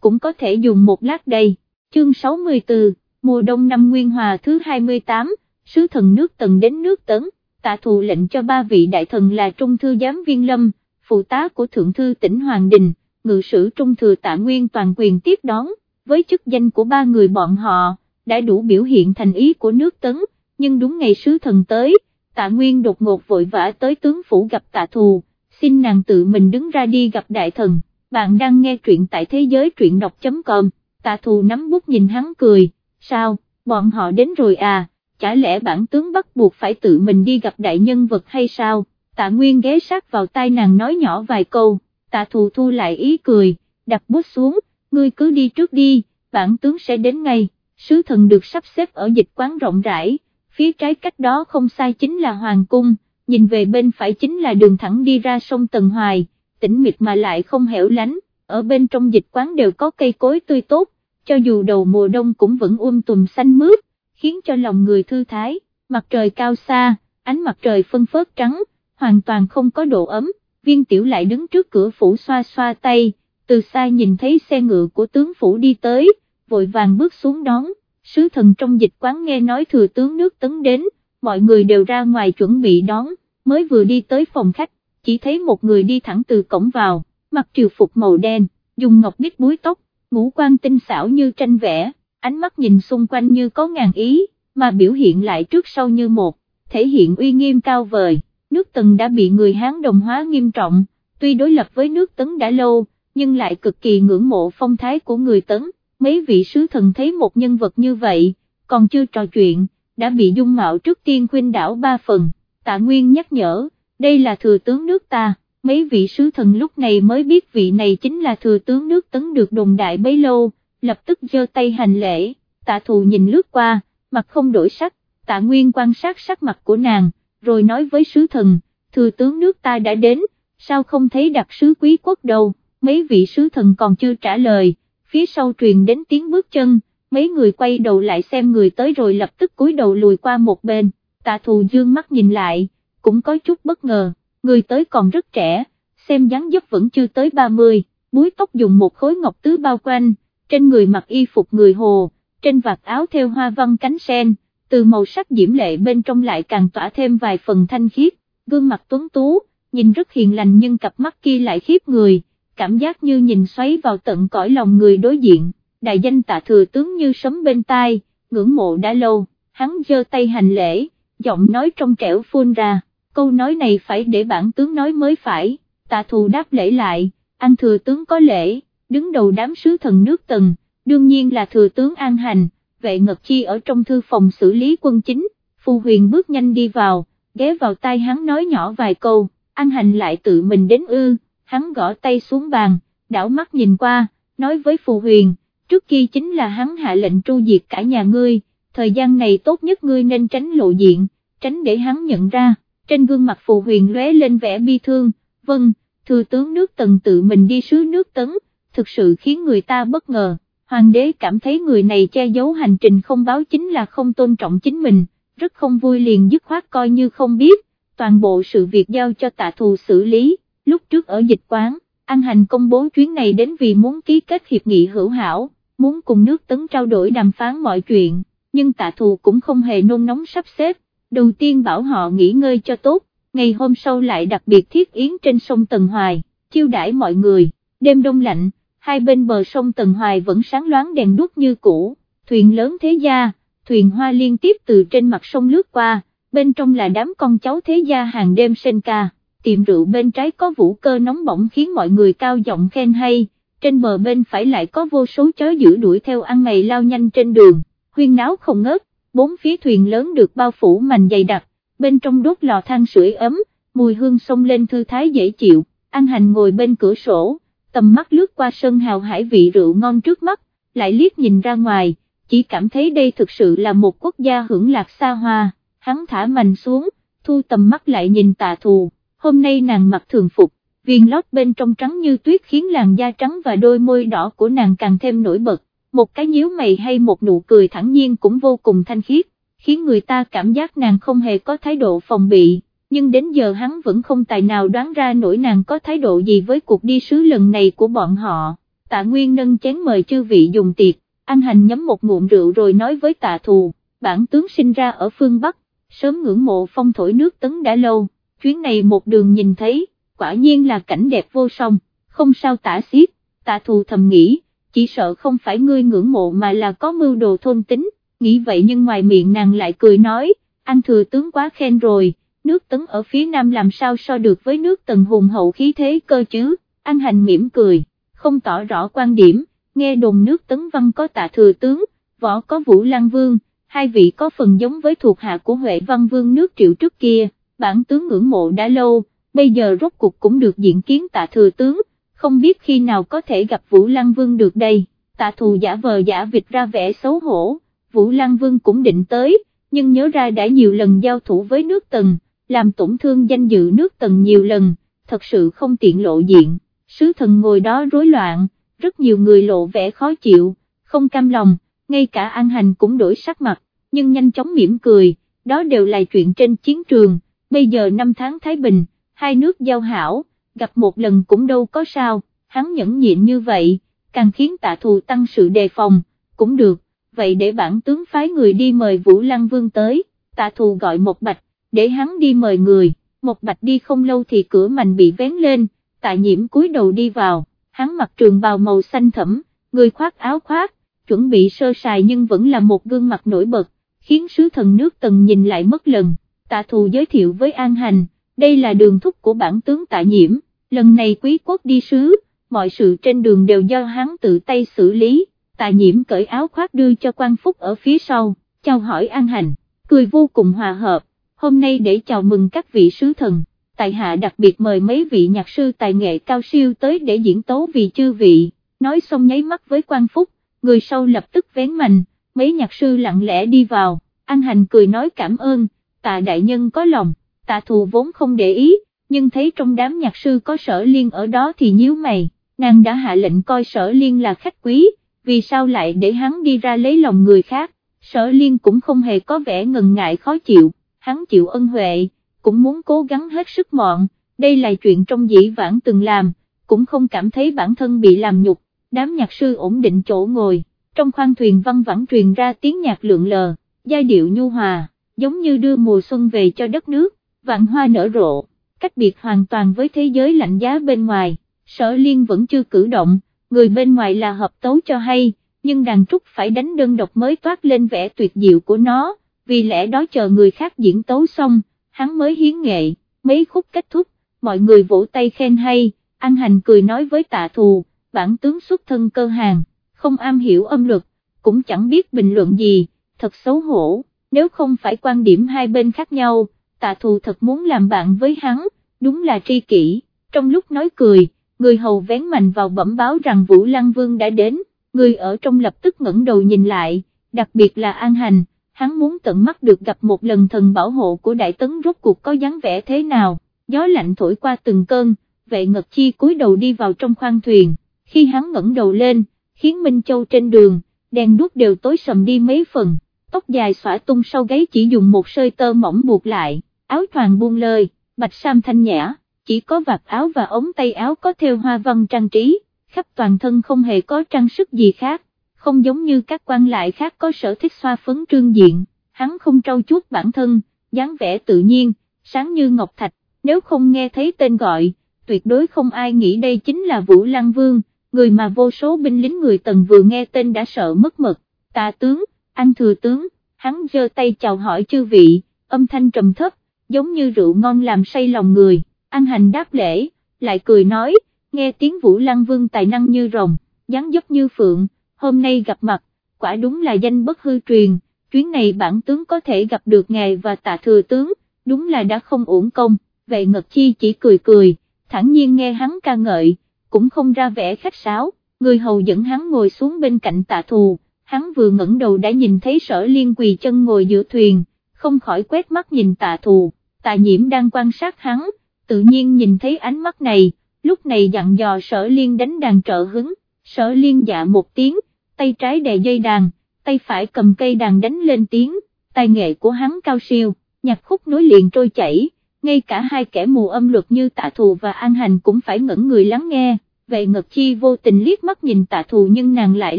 cũng có thể dùng một lát đây. Chương 64, mùa đông năm Nguyên Hòa thứ 28, sứ thần nước tần đến nước tấn, tạ thù lệnh cho ba vị đại thần là Trung Thư Giám Viên Lâm, phụ tá của Thượng Thư tỉnh Hoàng Đình, ngự sử Trung Thừa tạ Nguyên toàn quyền tiếp đón, với chức danh của ba người bọn họ, đã đủ biểu hiện thành ý của nước tấn, nhưng đúng ngày sứ thần tới, tạ Nguyên đột ngột vội vã tới tướng phủ gặp tạ thù, xin nàng tự mình đứng ra đi gặp đại thần, bạn đang nghe truyện tại thế giới truyện đọc.com, tạ thù nắm bút nhìn hắn cười, sao, bọn họ đến rồi à, chả lẽ bản tướng bắt buộc phải tự mình đi gặp đại nhân vật hay sao, tạ Nguyên ghé sát vào tai nàng nói nhỏ vài câu, tạ thù thu lại ý cười, đặt bút xuống, ngươi cứ đi trước đi, bản tướng sẽ đến ngay, sứ thần được sắp xếp ở dịch quán rộng rãi, phía trái cách đó không sai chính là Hoàng Cung, nhìn về bên phải chính là đường thẳng đi ra sông Tần Hoài, tĩnh mịch mà lại không hẻo lánh, ở bên trong dịch quán đều có cây cối tươi tốt, cho dù đầu mùa đông cũng vẫn um tùm xanh mướt, khiến cho lòng người thư thái, mặt trời cao xa, ánh mặt trời phân phớt trắng, hoàn toàn không có độ ấm, viên tiểu lại đứng trước cửa phủ xoa xoa tay, từ xa nhìn thấy xe ngựa của tướng phủ đi tới, vội vàng bước xuống đón, sứ thần trong dịch quán nghe nói thừa tướng nước tấn đến, mọi người đều ra ngoài chuẩn bị đón, mới vừa đi tới phòng khách, chỉ thấy một người đi thẳng từ cổng vào, mặc triều phục màu đen, dùng ngọc bích búi tóc, ngũ quan tinh xảo như tranh vẽ, ánh mắt nhìn xung quanh như có ngàn ý, mà biểu hiện lại trước sau như một, thể hiện uy nghiêm cao vời, nước tần đã bị người Hán đồng hóa nghiêm trọng, tuy đối lập với nước tấn đã lâu, nhưng lại cực kỳ ngưỡng mộ phong thái của người tấn, mấy vị sứ thần thấy một nhân vật như vậy, còn chưa trò chuyện, đã bị dung mạo trước tiên khuyên đảo ba phần, tạ nguyên nhắc nhở, đây là thừa tướng nước ta, mấy vị sứ thần lúc này mới biết vị này chính là thừa tướng nước tấn được đồng đại bấy lâu, lập tức giơ tay hành lễ, tạ thù nhìn lướt qua, mặt không đổi sắc, tạ nguyên quan sát sắc mặt của nàng, rồi nói với sứ thần, thừa tướng nước ta đã đến, sao không thấy đặc sứ quý quốc đâu, mấy vị sứ thần còn chưa trả lời, phía sau truyền đến tiếng bước chân, mấy người quay đầu lại xem người tới rồi lập tức cúi đầu lùi qua một bên, tạ thù dương mắt nhìn lại, cũng có chút bất ngờ, người tới còn rất trẻ, xem dáng dấp vẫn chưa tới 30, búi tóc dùng một khối ngọc tứ bao quanh, trên người mặc y phục người hồ, trên vạt áo theo hoa văn cánh sen, từ màu sắc diễm lệ bên trong lại càng tỏa thêm vài phần thanh khiết, gương mặt tuấn tú, nhìn rất hiền lành nhưng cặp mắt kia lại khiếp người, cảm giác như nhìn xoáy vào tận cõi lòng người đối diện, đại danh tạ thừa tướng như sấm bên tai, ngưỡng mộ đã lâu, hắn giơ tay hành lễ, giọng nói trong trẻo phun ra, câu nói này phải để bản tướng nói mới phải, tạ thù đáp lễ lại, ăn thừa tướng có lễ, đứng đầu đám sứ thần nước tần, đương nhiên là thừa tướng an hành, vệ ngật chi ở trong thư phòng xử lý quân chính, phù huyền bước nhanh đi vào, ghé vào tai hắn nói nhỏ vài câu, an hành lại tự mình đến ư, hắn gõ tay xuống bàn, đảo mắt nhìn qua, nói với phù huyền, trước kia chính là hắn hạ lệnh tru diệt cả nhà ngươi, thời gian này tốt nhất ngươi nên tránh lộ diện, tránh để hắn nhận ra, trên gương mặt phù huyền lóe lên vẻ bi thương, vâng, thừa tướng nước tần tự mình đi sứ nước tấn, thực sự khiến người ta bất ngờ, hoàng đế cảm thấy người này che giấu hành trình không báo chính là không tôn trọng chính mình, rất không vui liền dứt khoát coi như không biết, toàn bộ sự việc giao cho tạ thù xử lý, lúc trước ở dịch quán, An Hành công bố chuyến này đến vì muốn ký kết hiệp nghị hữu hảo, muốn cùng nước tấn trao đổi đàm phán mọi chuyện, nhưng tạ thù cũng không hề nôn nóng sắp xếp, đầu tiên bảo họ nghỉ ngơi cho tốt, ngày hôm sau lại đặc biệt thiết yến trên sông Tần Hoài, chiêu đãi mọi người, đêm đông lạnh, hai bên bờ sông Tần Hoài vẫn sáng loáng đèn đuốc như cũ, thuyền lớn thế gia, thuyền hoa liên tiếp từ trên mặt sông lướt qua, bên trong là đám con cháu thế gia hàng đêm sen ca, tiệm rượu bên trái có vũ cơ nóng bỏng khiến mọi người cao giọng khen hay, trên bờ bên phải lại có vô số chó giữ đuổi theo ăn mày lao nhanh trên đường, huyên náo không ngớt, bốn phía thuyền lớn được bao phủ mành dày đặc, bên trong đốt lò than sưởi ấm, mùi hương xông lên thư thái dễ chịu, An Hành ngồi bên cửa sổ, tầm mắt lướt qua sân hào hải vị rượu ngon trước mắt, lại liếc nhìn ra ngoài, chỉ cảm thấy đây thực sự là một quốc gia hưởng lạc xa hoa, hắn thả mành xuống, thu tầm mắt lại nhìn tạ thù, hôm nay nàng mặc thường phục, viền lót bên trong trắng như tuyết khiến làn da trắng và đôi môi đỏ của nàng càng thêm nổi bật, một cái nhíu mày hay một nụ cười thẳng nhiên cũng vô cùng thanh khiết, khiến người ta cảm giác nàng không hề có thái độ phòng bị, nhưng đến giờ hắn vẫn không tài nào đoán ra nổi nàng có thái độ gì với cuộc đi sứ lần này của bọn họ. Tạ Nguyên nâng chén mời chư vị dùng tiệc, Anh Hành nhấm một ngụm rượu rồi nói với tạ thù, bản tướng sinh ra ở phương Bắc, sớm ngưỡng mộ phong thổi nước tấn đã lâu, chuyến này một đường nhìn thấy, quả nhiên là cảnh đẹp vô song, không sao tả xiết, tạ thù thầm nghĩ, chỉ sợ không phải ngươi ngưỡng mộ mà là có mưu đồ thôn tính, nghĩ vậy nhưng ngoài miệng nàng lại cười nói, Anh thừa tướng quá khen rồi, nước tấn ở phía nam làm sao so được với nước tần hùng hậu khí thế cơ chứ, An hành mỉm cười, không tỏ rõ quan điểm, nghe đồn nước tấn văn có tạ thừa tướng, võ có vũ lăng vương, hai vị có phần giống với thuộc hạ của Huệ Văn Vương nước triệu trước kia, bản tướng ngưỡng mộ đã lâu, bây giờ rốt cục cũng được diện kiến tạ thừa tướng, không biết khi nào có thể gặp Vũ Lăng Vương được đây, tạ thù giả vờ giả vịt ra vẻ xấu hổ, Vũ Lăng Vương cũng định tới, nhưng nhớ ra đã nhiều lần giao thủ với nước tần, làm tổn thương danh dự nước tần nhiều lần, thật sự không tiện lộ diện, sứ thần ngồi đó rối loạn, rất nhiều người lộ vẻ khó chịu, không cam lòng, ngay cả An Hành cũng đổi sắc mặt, nhưng nhanh chóng mỉm cười, đó đều là chuyện trên chiến trường, bây giờ năm tháng Thái Bình, hai nước giao hảo, gặp một lần cũng đâu có sao, hắn nhẫn nhịn như vậy, càng khiến tạ thù tăng sự đề phòng, cũng được, vậy để bản tướng phái người đi mời Vũ Lăng Vương tới, tạ thù gọi một bạch, để hắn đi mời người, một bạch đi không lâu thì cửa mành bị vén lên, tạ nhiễm cúi đầu đi vào, hắn mặc trường bào màu xanh thẫm, người khoác áo khoác, chuẩn bị sơ sài nhưng vẫn là một gương mặt nổi bật, khiến sứ thần nước tần nhìn lại mất lần, tạ thù giới thiệu với An Hành, đây là đường thúc của bản tướng tạ nhiễm, lần này quý quốc đi sứ, mọi sự trên đường đều do hắn tự tay xử lý, tạ nhiễm cởi áo khoác đưa cho quan phúc ở phía sau, chào hỏi An Hành, cười vô cùng hòa hợp, hôm nay để chào mừng các vị sứ thần. Tại hạ đặc biệt mời mấy vị nhạc sư tài nghệ cao siêu tới để diễn tấu vì chư vị, nói xong nháy mắt với quan phúc, người sau lập tức vén mạnh, mấy nhạc sư lặng lẽ đi vào, An Hành cười nói cảm ơn, tạ đại nhân có lòng, tạ thù vốn không để ý, nhưng thấy trong đám nhạc sư có sở liên ở đó thì nhíu mày, nàng đã hạ lệnh coi sở liên là khách quý, vì sao lại để hắn đi ra lấy lòng người khác, sở liên cũng không hề có vẻ ngần ngại khó chịu, hắn chịu ân huệ, cũng muốn cố gắng hết sức mọn, đây là chuyện trong dĩ vãng từng làm, cũng không cảm thấy bản thân bị làm nhục, đám nhạc sư ổn định chỗ ngồi, trong khoang thuyền văng vẳng truyền ra tiếng nhạc lượn lờ, giai điệu nhu hòa, giống như đưa mùa xuân về cho đất nước, vạn hoa nở rộ, cách biệt hoàn toàn với thế giới lạnh giá bên ngoài, sở liên vẫn chưa cử động, người bên ngoài là hợp tấu cho hay, nhưng đàn trúc phải đánh đơn độc mới toát lên vẻ tuyệt diệu của nó, vì lẽ đó chờ người khác diễn tấu xong, hắn mới hiến nghệ, mấy khúc kết thúc, mọi người vỗ tay khen hay, An Hành cười nói với tạ thù, bản tướng xuất thân cơ hàng, không am hiểu âm luật, cũng chẳng biết bình luận gì, thật xấu hổ, nếu không phải quan điểm hai bên khác nhau, tạ thù thật muốn làm bạn với hắn, đúng là tri kỷ, trong lúc nói cười, người hầu vén mạnh vào bẩm báo rằng Vũ Lăng Vương đã đến, người ở trong lập tức ngẩng đầu nhìn lại, đặc biệt là An Hành, hắn muốn tận mắt được gặp một lần thần bảo hộ của Đại Tấn rốt cuộc có dáng vẻ thế nào, gió lạnh thổi qua từng cơn, vệ ngật chi cúi đầu đi vào trong khoang thuyền, khi hắn ngẩng đầu lên, khiến Minh Châu trên đường, đèn đuốc đều tối sầm đi mấy phần, tóc dài xõa tung sau gáy chỉ dùng một sợi tơ mỏng buộc lại, áo choàng buông lơi, bạch sam thanh nhã, chỉ có vạt áo và ống tay áo có theo hoa văn trang trí, khắp toàn thân không hề có trang sức gì khác, không giống như các quan lại khác có sở thích xoa phấn trương diện, hắn không trau chuốt bản thân, dáng vẻ tự nhiên, sáng như ngọc thạch, nếu không nghe thấy tên gọi, tuyệt đối không ai nghĩ đây chính là Vũ Lăng Vương, người mà vô số binh lính người tần vừa nghe tên đã sợ mất mật, tà tướng, anh thừa tướng, hắn giơ tay chào hỏi chư vị, âm thanh trầm thấp, giống như rượu ngon làm say lòng người, an hành đáp lễ, lại cười nói, nghe tiếng Vũ Lăng Vương tài năng như rồng, dáng dấp như phượng, hôm nay gặp mặt, quả đúng là danh bất hư truyền, chuyến này bản tướng có thể gặp được ngài và tạ thừa tướng, đúng là đã không uổng công, vậy Ngật Chi chỉ cười cười, thẳng nhiên nghe hắn ca ngợi, cũng không ra vẻ khách sáo, người hầu dẫn hắn ngồi xuống bên cạnh tạ thù, hắn vừa ngẩng đầu đã nhìn thấy sở liên quỳ chân ngồi giữa thuyền, không khỏi quét mắt nhìn tạ thù, tạ nhiễm đang quan sát hắn, tự nhiên nhìn thấy ánh mắt này, lúc này dặn dò sở liên đánh đàn trợ hứng, sở liên dạ một tiếng, tay trái đè dây đàn, tay phải cầm cây đàn đánh lên tiếng, tài nghệ của hắn cao siêu, nhạc khúc nối liền trôi chảy, ngay cả hai kẻ mù âm luật như tạ thù và an hành cũng phải ngẩn người lắng nghe, vậy Ngật Chi vô tình liếc mắt nhìn tạ thù nhưng nàng lại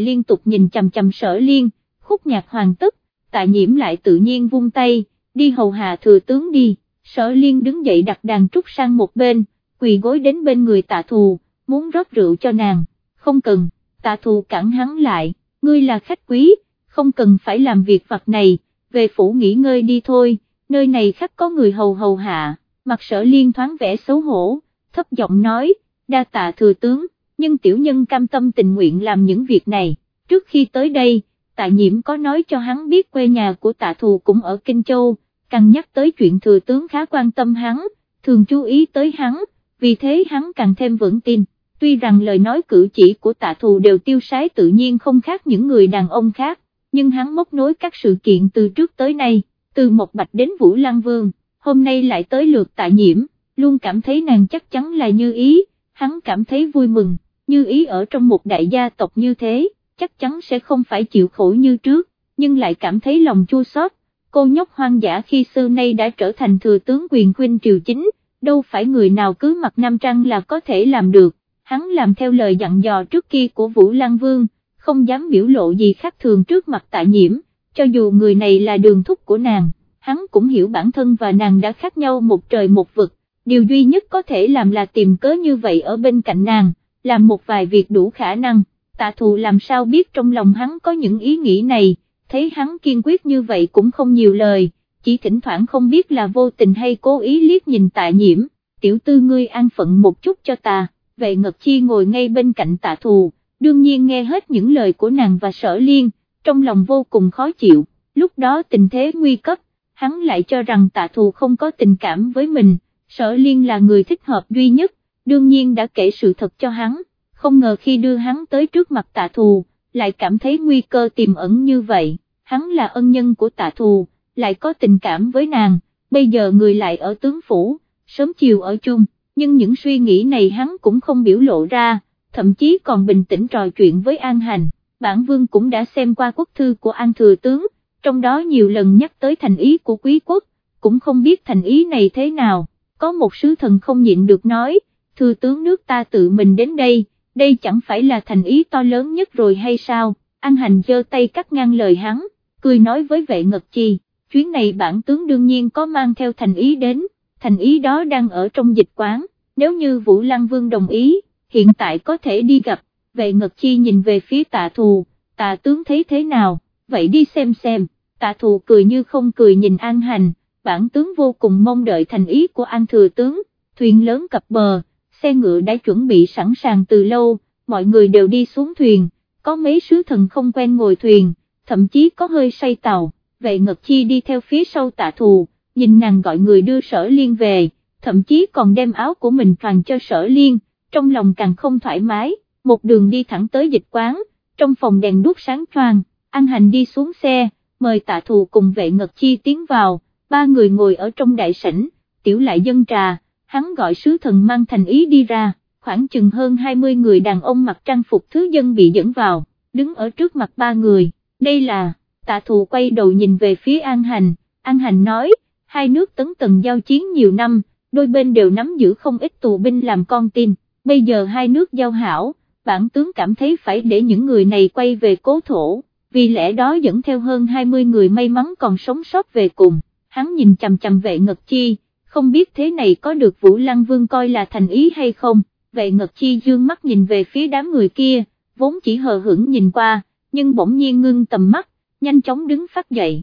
liên tục nhìn chầm chầm sở liên, khúc nhạc hoàn tất, tạ nhiễm lại tự nhiên vung tay, đi hầu hạ thừa tướng đi, sở liên đứng dậy đặt đàn trúc sang một bên, quỳ gối đến bên người tạ thù, muốn rót rượu cho nàng, không cần, tạ thù cản hắn lại, ngươi là khách quý, không cần phải làm việc vặt này, về phủ nghỉ ngơi đi thôi, nơi này khắc có người hầu hầu hạ, mặt sở liên thoáng vẻ xấu hổ, thấp giọng nói, đa tạ thừa tướng, nhưng tiểu nhân cam tâm tình nguyện làm những việc này, trước khi tới đây, tạ nhiễm có nói cho hắn biết quê nhà của tạ thù cũng ở Kinh Châu, càng nhắc tới chuyện thừa tướng khá quan tâm hắn, thường chú ý tới hắn, vì thế hắn càng thêm vững tin, tuy rằng lời nói cử chỉ của tạ thù đều tiêu sái tự nhiên không khác những người đàn ông khác, nhưng hắn móc nối các sự kiện từ trước tới nay, từ một bạch đến Vũ Lăng Vương, hôm nay lại tới lượt tạ nhiễm, luôn cảm thấy nàng chắc chắn là như ý, hắn cảm thấy vui mừng, như ý ở trong một đại gia tộc như thế, chắc chắn sẽ không phải chịu khổ như trước, nhưng lại cảm thấy lòng chua xót. cô nhóc hoang dã khi xưa nay đã trở thành thừa tướng quyền khuynh triều chính, đâu phải người nào cứ mặc nam trăng là có thể làm được, hắn làm theo lời dặn dò trước kia của Vũ Lăng Vương, không dám biểu lộ gì khác thường trước mặt tạ nhiễm, cho dù người này là đường thúc của nàng, hắn cũng hiểu bản thân và nàng đã khác nhau một trời một vực, điều duy nhất có thể làm là tìm cớ như vậy ở bên cạnh nàng, làm một vài việc đủ khả năng, tạ thù làm sao biết trong lòng hắn có những ý nghĩ này, thấy hắn kiên quyết như vậy cũng không nhiều lời, chỉ thỉnh thoảng không biết là vô tình hay cố ý liếc nhìn tạ nhiễm, tiểu tư ngươi an phận một chút cho ta, vệ Ngật Chi ngồi ngay bên cạnh tạ thù, đương nhiên nghe hết những lời của nàng và sở liên, trong lòng vô cùng khó chịu, lúc đó tình thế nguy cấp, hắn lại cho rằng tạ thù không có tình cảm với mình, sở liên là người thích hợp duy nhất, đương nhiên đã kể sự thật cho hắn, không ngờ khi đưa hắn tới trước mặt tạ thù, lại cảm thấy nguy cơ tiềm ẩn như vậy, hắn là ân nhân của tạ thù, lại có tình cảm với nàng, bây giờ người lại ở tướng phủ, sớm chiều ở chung, nhưng những suy nghĩ này hắn cũng không biểu lộ ra, thậm chí còn bình tĩnh trò chuyện với An Hành, bản vương cũng đã xem qua quốc thư của An Thừa Tướng, trong đó nhiều lần nhắc tới thành ý của quý quốc, cũng không biết thành ý này thế nào, có một sứ thần không nhịn được nói, Thừa Tướng nước ta tự mình đến đây, đây chẳng phải là thành ý to lớn nhất rồi hay sao, An Hành giơ tay cắt ngang lời hắn, cười nói với vệ ngật chi, chuyến này bản tướng đương nhiên có mang theo thành ý đến, thành ý đó đang ở trong dịch quán, nếu như Vũ Lăng Vương đồng ý, hiện tại có thể đi gặp, vệ ngật chi nhìn về phía tạ thù, tạ tướng thấy thế nào, vậy đi xem xem, tạ thù cười như không cười nhìn an hành, bản tướng vô cùng mong đợi thành ý của an thừa tướng, thuyền lớn cập bờ, xe ngựa đã chuẩn bị sẵn sàng từ lâu, mọi người đều đi xuống thuyền, có mấy sứ thần không quen ngồi thuyền, thậm chí có hơi say tàu, vệ ngật chi đi theo phía sau tạ thù, nhìn nàng gọi người đưa sở liên về, thậm chí còn đem áo của mình toàn cho sở liên, trong lòng càng không thoải mái, một đường đi thẳng tới dịch quán, trong phòng đèn đuốc sáng choang, An Hành đi xuống xe, mời tạ thù cùng vệ ngật chi tiến vào, ba người ngồi ở trong đại sảnh, tiểu lại dân trà, hắn gọi sứ thần mang thành ý đi ra, khoảng chừng hơn 20 người đàn ông mặc trang phục thứ dân bị dẫn vào, đứng ở trước mặt ba người, đây là, tạ thù quay đầu nhìn về phía An Hành, An Hành nói, hai nước tấn tần giao chiến nhiều năm, đôi bên đều nắm giữ không ít tù binh làm con tin, bây giờ hai nước giao hảo, bản tướng cảm thấy phải để những người này quay về cố thổ, vì lẽ đó dẫn theo hơn 20 người may mắn còn sống sót về cùng, hắn nhìn chằm chằm vệ ngật chi, không biết thế này có được Vũ Lăng Vương coi là thành ý hay không, vệ ngật chi dương mắt nhìn về phía đám người kia, vốn chỉ hờ hững nhìn qua, nhưng bỗng nhiên ngưng tầm mắt, nhanh chóng đứng phát dậy.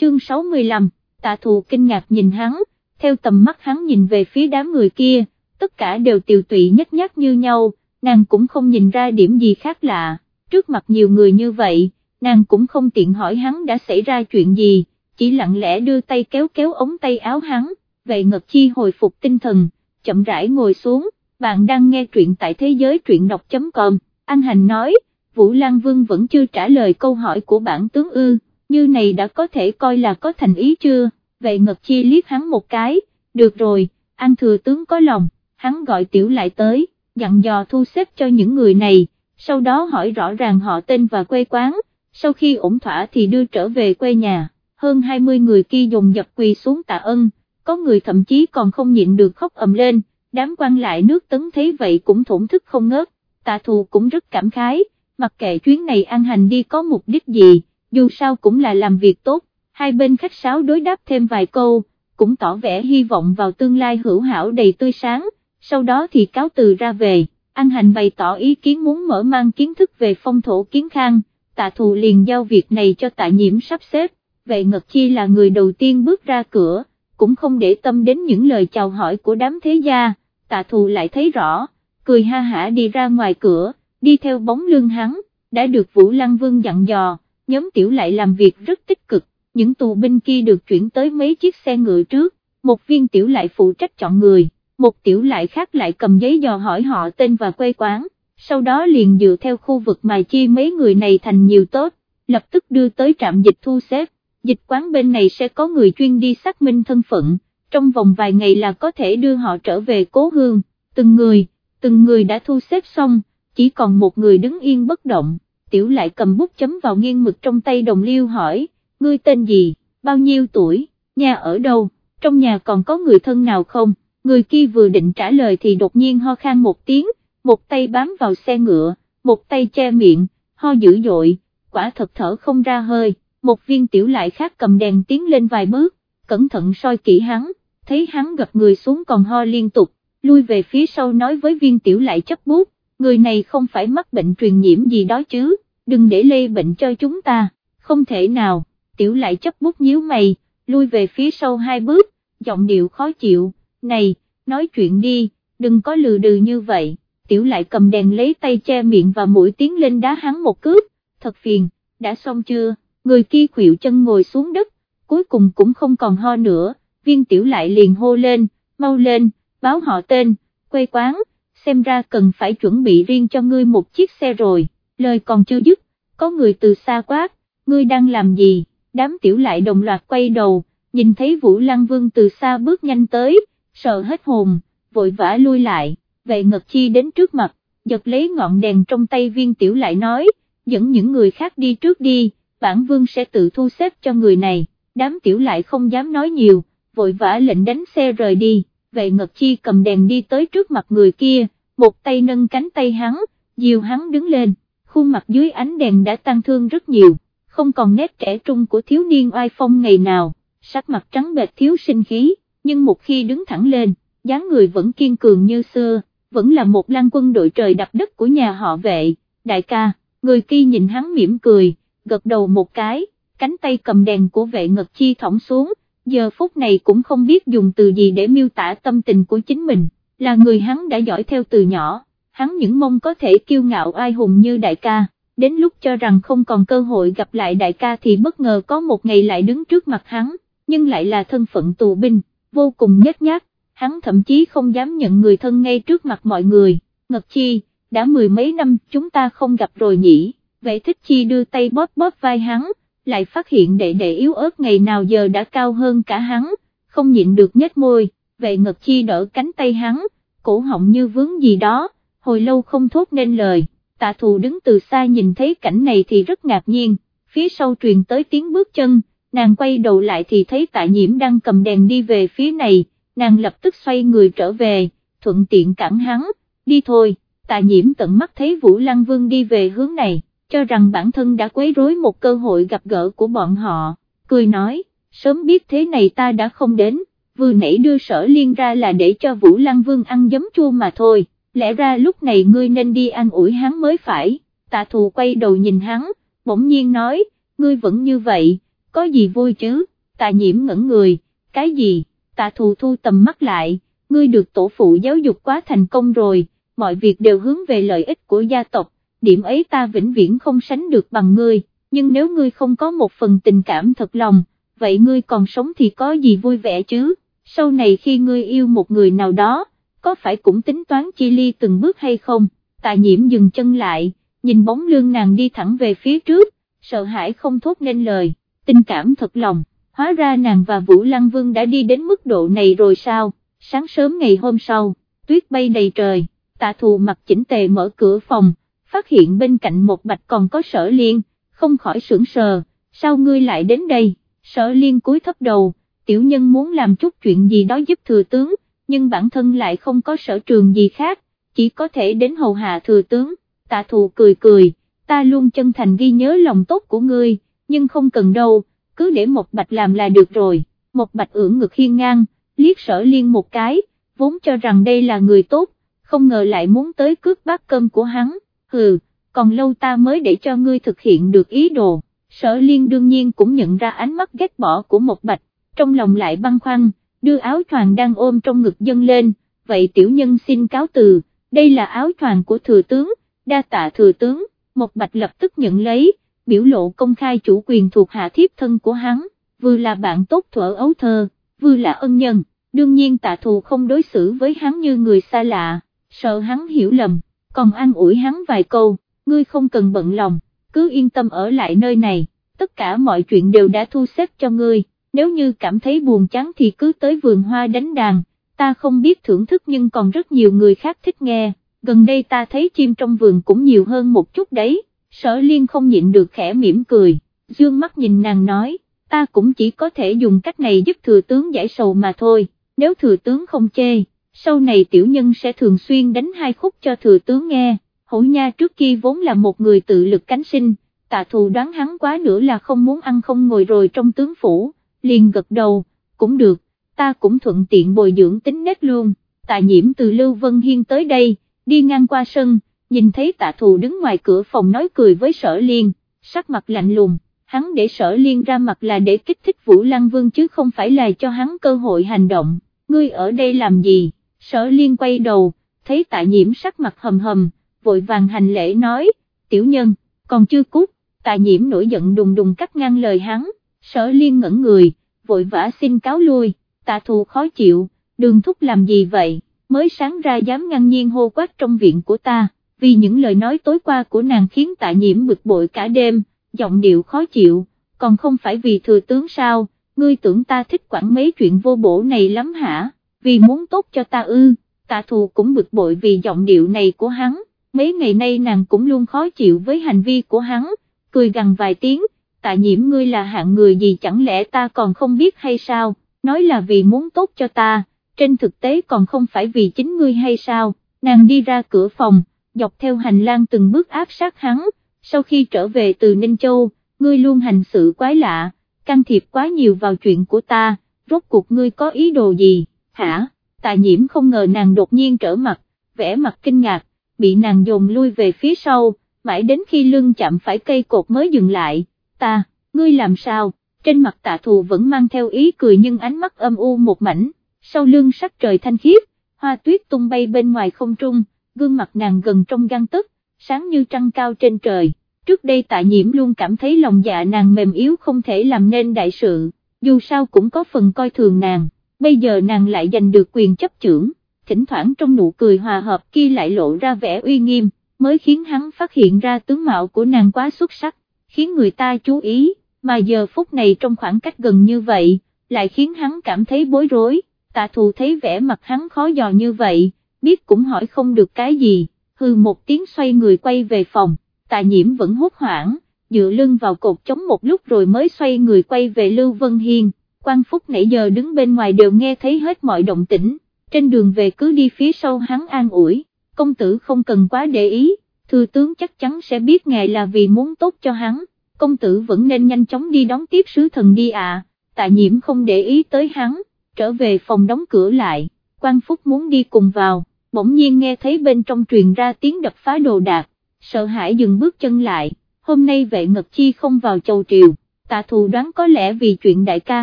Chương 65, tạ thù kinh ngạc nhìn hắn, theo tầm mắt hắn nhìn về phía đám người kia, tất cả đều tiều tụy nhất nhát như nhau, nàng cũng không nhìn ra điểm gì khác lạ, trước mặt nhiều người như vậy, nàng cũng không tiện hỏi hắn đã xảy ra chuyện gì, chỉ lặng lẽ đưa tay kéo kéo ống tay áo hắn, vậy Ngật Chi hồi phục tinh thần, chậm rãi ngồi xuống, bạn đang nghe truyện tại thế giới truyện đọc.com, Anh Hành nói, Vũ Lan Vương vẫn chưa trả lời câu hỏi của bản tướng ư, như này đã có thể coi là có thành ý chưa, vậy Ngật Chi liếc hắn một cái, được rồi, an thừa tướng có lòng, hắn gọi tiểu lại tới, dặn dò thu xếp cho những người này, sau đó hỏi rõ ràng họ tên và quê quán, sau khi ổn thỏa thì đưa trở về quê nhà, hơn 20 người kia dùng dập quỳ xuống tạ ân, có người thậm chí còn không nhịn được khóc ầm lên, đám quan lại nước tấn thấy vậy cũng thổn thức không ngớt, tạ thù cũng rất cảm khái, mặc kệ chuyến này an hành đi có mục đích gì, dù sao cũng là làm việc tốt, hai bên khách sáo đối đáp thêm vài câu, cũng tỏ vẻ hy vọng vào tương lai hữu hảo đầy tươi sáng, sau đó thì cáo từ ra về, an hành bày tỏ ý kiến muốn mở mang kiến thức về phong thổ kiến khang, tạ thù liền giao việc này cho tạ nhiễm sắp xếp, vậy Ngật Chi là người đầu tiên bước ra cửa, cũng không để tâm đến những lời chào hỏi của đám thế gia, tạ thù lại thấy rõ, cười ha hả đi ra ngoài cửa, đi theo bóng lưng hắn, đã được Vũ Lăng Vương dặn dò, nhóm tiểu lại làm việc rất tích cực, những tù binh kia được chuyển tới mấy chiếc xe ngựa trước, một viên tiểu lại phụ trách chọn người, một tiểu lại khác lại cầm giấy dò hỏi họ tên và quê quán, sau đó liền dựa theo khu vực mà chia mấy người này thành nhiều tốt, lập tức đưa tới trạm dịch thu xếp, dịch quán bên này sẽ có người chuyên đi xác minh thân phận, trong vòng vài ngày là có thể đưa họ trở về cố hương, từng người, từng người đã thu xếp xong, chỉ còn một người đứng yên bất động, tiểu lại cầm bút chấm vào nghiêng mực trong tay đồng liêu hỏi, ngươi tên gì, bao nhiêu tuổi, nhà ở đâu, trong nhà còn có người thân nào không, người kia vừa định trả lời thì đột nhiên ho khan một tiếng, một tay bám vào xe ngựa, một tay che miệng, ho dữ dội, quả thật thở không ra hơi, một viên tiểu lại khác cầm đèn tiến lên vài bước, cẩn thận soi kỹ hắn, thấy hắn gật người xuống còn ho liên tục, lui về phía sau nói với viên tiểu lại chấp bút, người này không phải mắc bệnh truyền nhiễm gì đó chứ, đừng để lây bệnh cho chúng ta, không thể nào, tiểu lại chấp bút nhíu mày, lui về phía sau hai bước, giọng điệu khó chịu, này, nói chuyện đi, đừng có lừ đừ như vậy, tiểu lại cầm đèn lấy tay che miệng và mũi tiến lên đá hắn một cước, thật phiền, đã xong chưa, người kia khuỵu chân ngồi xuống đất, cuối cùng cũng không còn ho nữa, viên tiểu lại liền hô lên, mau lên, báo họ tên, quê quán, xem ra cần phải chuẩn bị riêng cho ngươi một chiếc xe rồi, lời còn chưa dứt, có người từ xa quát, ngươi đang làm gì, đám tiểu lại đồng loạt quay đầu, nhìn thấy Vũ Lăng Vương từ xa bước nhanh tới, sợ hết hồn, vội vã lui lại, vệ ngật chi đến trước mặt, giật lấy ngọn đèn trong tay viên tiểu lại nói, dẫn những người khác đi trước đi, bản vương sẽ tự thu xếp cho người này, đám tiểu lại không dám nói nhiều, vội vã lệnh đánh xe rời đi, vệ ngật chi cầm đèn đi tới trước mặt người kia, một tay nâng cánh tay hắn, dìu hắn đứng lên, khuôn mặt dưới ánh đèn đã tăng thương rất nhiều, không còn nét trẻ trung của thiếu niên oai phong ngày nào, sắc mặt trắng bệch thiếu sinh khí, nhưng một khi đứng thẳng lên, dáng người vẫn kiên cường như xưa, vẫn là một lan quân đội trời đập đất của nhà họ vệ, đại ca, người kia nhìn hắn mỉm cười, gật đầu một cái, cánh tay cầm đèn của vệ ngật chi thõng xuống, giờ phút này cũng không biết dùng từ gì để miêu tả tâm tình của chính mình, là người hắn đã giỏi theo từ nhỏ, hắn những mong có thể kiêu ngạo ai hùng như đại ca, đến lúc cho rằng không còn cơ hội gặp lại đại ca thì bất ngờ có một ngày lại đứng trước mặt hắn, nhưng lại là thân phận tù binh, vô cùng nhếch nhác, hắn thậm chí không dám nhận người thân ngay trước mặt mọi người, ngật chi, đã mười mấy năm chúng ta không gặp rồi nhỉ, vệ thích chi đưa tay bóp bóp vai hắn, lại phát hiện đệ đệ yếu ớt ngày nào giờ đã cao hơn cả hắn, không nhịn được nhếch môi, vệ ngật chi đỡ cánh tay hắn, cổ họng như vướng gì đó, hồi lâu không thốt nên lời, tạ thù đứng từ xa nhìn thấy cảnh này thì rất ngạc nhiên, phía sau truyền tới tiếng bước chân, nàng quay đầu lại thì thấy tạ nhiễm đang cầm đèn đi về phía này, nàng lập tức xoay người trở về, thuận tiện cản hắn, đi thôi, tạ nhiễm tận mắt thấy Vũ Lăng Vương đi về hướng này, cho rằng bản thân đã quấy rối một cơ hội gặp gỡ của bọn họ, cười nói, sớm biết thế này ta đã không đến, vừa nãy đưa sở liên ra là để cho Vũ Lăng Vương ăn giấm chua mà thôi, lẽ ra lúc này ngươi nên đi ăn ủi hắn mới phải, tạ thù quay đầu nhìn hắn, bỗng nhiên nói, ngươi vẫn như vậy, có gì vui chứ, tạ nhiễm ngẩn người, cái gì, tạ thù thu tầm mắt lại, ngươi được tổ phụ giáo dục quá thành công rồi, mọi việc đều hướng về lợi ích của gia tộc, điểm ấy ta vĩnh viễn không sánh được bằng ngươi, nhưng nếu ngươi không có một phần tình cảm thật lòng, vậy ngươi còn sống thì có gì vui vẻ chứ, sau này khi ngươi yêu một người nào đó, có phải cũng tính toán chi ly từng bước hay không, tạ nhiễm dừng chân lại, nhìn bóng lưng nàng đi thẳng về phía trước, sợ hãi không thốt nên lời, tình cảm thật lòng, hóa ra nàng và Vũ Lăng Vương đã đi đến mức độ này rồi sao, sáng sớm ngày hôm sau, tuyết bay đầy trời, tạ thù mặc chỉnh tề mở cửa phòng, phát hiện bên cạnh một bạch còn có sở liên, không khỏi sững sờ, sao ngươi lại đến đây, sở liên cúi thấp đầu, tiểu nhân muốn làm chút chuyện gì đó giúp thừa tướng, nhưng bản thân lại không có sở trường gì khác, chỉ có thể đến hầu hạ thừa tướng, tạ thù cười cười, ta luôn chân thành ghi nhớ lòng tốt của ngươi, nhưng không cần đâu, cứ để một bạch làm là được rồi, một bạch ưỡn ngực hiên ngang, liếc sở liên một cái, vốn cho rằng đây là người tốt, không ngờ lại muốn tới cướp bát cơm của hắn, hừ, còn lâu ta mới để cho ngươi thực hiện được ý đồ, sở liên đương nhiên cũng nhận ra ánh mắt ghét bỏ của một bạch, trong lòng lại băn khoăn, đưa áo choàng đang ôm trong ngực dâng lên, vậy tiểu nhân xin cáo từ, đây là áo choàng của thừa tướng, đa tạ thừa tướng, một bạch lập tức nhận lấy, biểu lộ công khai chủ quyền thuộc hạ thiếp thân của hắn, vừa là bạn tốt thuở ấu thơ, vừa là ân nhân, đương nhiên tạ thù không đối xử với hắn như người xa lạ, sợ hắn hiểu lầm, còn an ủi hắn vài câu, ngươi không cần bận lòng, cứ yên tâm ở lại nơi này, tất cả mọi chuyện đều đã thu xếp cho ngươi, nếu như cảm thấy buồn chán thì cứ tới vườn hoa đánh đàn, ta không biết thưởng thức nhưng còn rất nhiều người khác thích nghe, gần đây ta thấy chim trong vườn cũng nhiều hơn một chút đấy, sở liên không nhịn được khẽ mỉm cười, dương mắt nhìn nàng nói, ta cũng chỉ có thể dùng cách này giúp thừa tướng giải sầu mà thôi, nếu thừa tướng không chê, sau này tiểu nhân sẽ thường xuyên đánh hai khúc cho thừa tướng nghe, hổ nha trước kia vốn là một người tự lực cánh sinh, tạ thù đoán hắn quá nữa là không muốn ăn không ngồi rồi trong tướng phủ, liền gật đầu, cũng được, ta cũng thuận tiện bồi dưỡng tính nết luôn, tạ nhiễm từ Lưu Vân Hiên tới đây, đi ngang qua sân, nhìn thấy tạ thù đứng ngoài cửa phòng nói cười với sở liên, sắc mặt lạnh lùng, hắn để sở liên ra mặt là để kích thích Vũ Lăng Vương chứ không phải là cho hắn cơ hội hành động, ngươi ở đây làm gì, sở liên quay đầu, thấy tạ nhiễm sắc mặt hầm hầm, vội vàng hành lễ nói, tiểu nhân, còn chưa cút, tạ nhiễm nổi giận đùng đùng cắt ngang lời hắn, sở liên ngẩn người, vội vã xin cáo lui, tạ thù khó chịu, đường thúc làm gì vậy, mới sáng ra dám ngăn nhiên hô quát trong viện của ta, vì những lời nói tối qua của nàng khiến tạ nhiễm bực bội cả đêm, giọng điệu khó chịu, còn không phải vì thừa tướng sao, ngươi tưởng ta thích quản mấy chuyện vô bổ này lắm hả, vì muốn tốt cho ta ư, tạ thù cũng bực bội vì giọng điệu này của hắn, mấy ngày nay nàng cũng luôn khó chịu với hành vi của hắn, cười gằn vài tiếng, tạ nhiễm ngươi là hạng người gì chẳng lẽ ta còn không biết hay sao, nói là vì muốn tốt cho ta, trên thực tế còn không phải vì chính ngươi hay sao, nàng đi ra cửa phòng, dọc theo hành lang từng bước áp sát hắn, sau khi trở về từ Ninh Châu, ngươi luôn hành sự quái lạ, can thiệp quá nhiều vào chuyện của ta, rốt cuộc ngươi có ý đồ gì, hả, tạ nhiễm không ngờ nàng đột nhiên trở mặt, vẻ mặt kinh ngạc, bị nàng dồn lui về phía sau, mãi đến khi lưng chạm phải cây cột mới dừng lại, ta, ngươi làm sao, trên mặt tạ thù vẫn mang theo ý cười nhưng ánh mắt âm u một mảnh, sau lưng sắc trời thanh khiết, hoa tuyết tung bay bên ngoài không trung, gương mặt nàng gần trong gan tức, sáng như trăng cao trên trời, trước đây tạ nhiễm luôn cảm thấy lòng dạ nàng mềm yếu không thể làm nên đại sự, dù sao cũng có phần coi thường nàng, bây giờ nàng lại giành được quyền chấp trưởng, thỉnh thoảng trong nụ cười hòa hợp kia lại lộ ra vẻ uy nghiêm, mới khiến hắn phát hiện ra tướng mạo của nàng quá xuất sắc, khiến người ta chú ý, mà giờ phút này trong khoảng cách gần như vậy, lại khiến hắn cảm thấy bối rối, tạ thù thấy vẻ mặt hắn khó dò như vậy, biết cũng hỏi không được cái gì, hư một tiếng xoay người quay về phòng, tạ nhiễm vẫn hốt hoảng, dựa lưng vào cột chống một lúc rồi mới xoay người quay về Lưu Vân Hiên, quan phúc nãy giờ đứng bên ngoài đều nghe thấy hết mọi động tĩnh, trên đường về cứ đi phía sau hắn an ủi, công tử không cần quá để ý, thư tướng chắc chắn sẽ biết ngài là vì muốn tốt cho hắn, công tử vẫn nên nhanh chóng đi đón tiếp sứ thần đi à, tạ nhiễm không để ý tới hắn, trở về phòng đóng cửa lại, quan phúc muốn đi cùng vào, bỗng nhiên nghe thấy bên trong truyền ra tiếng đập phá đồ đạc, sợ hãi dừng bước chân lại, hôm nay vệ ngật chi không vào chầu triều, tạ thù đoán có lẽ vì chuyện đại ca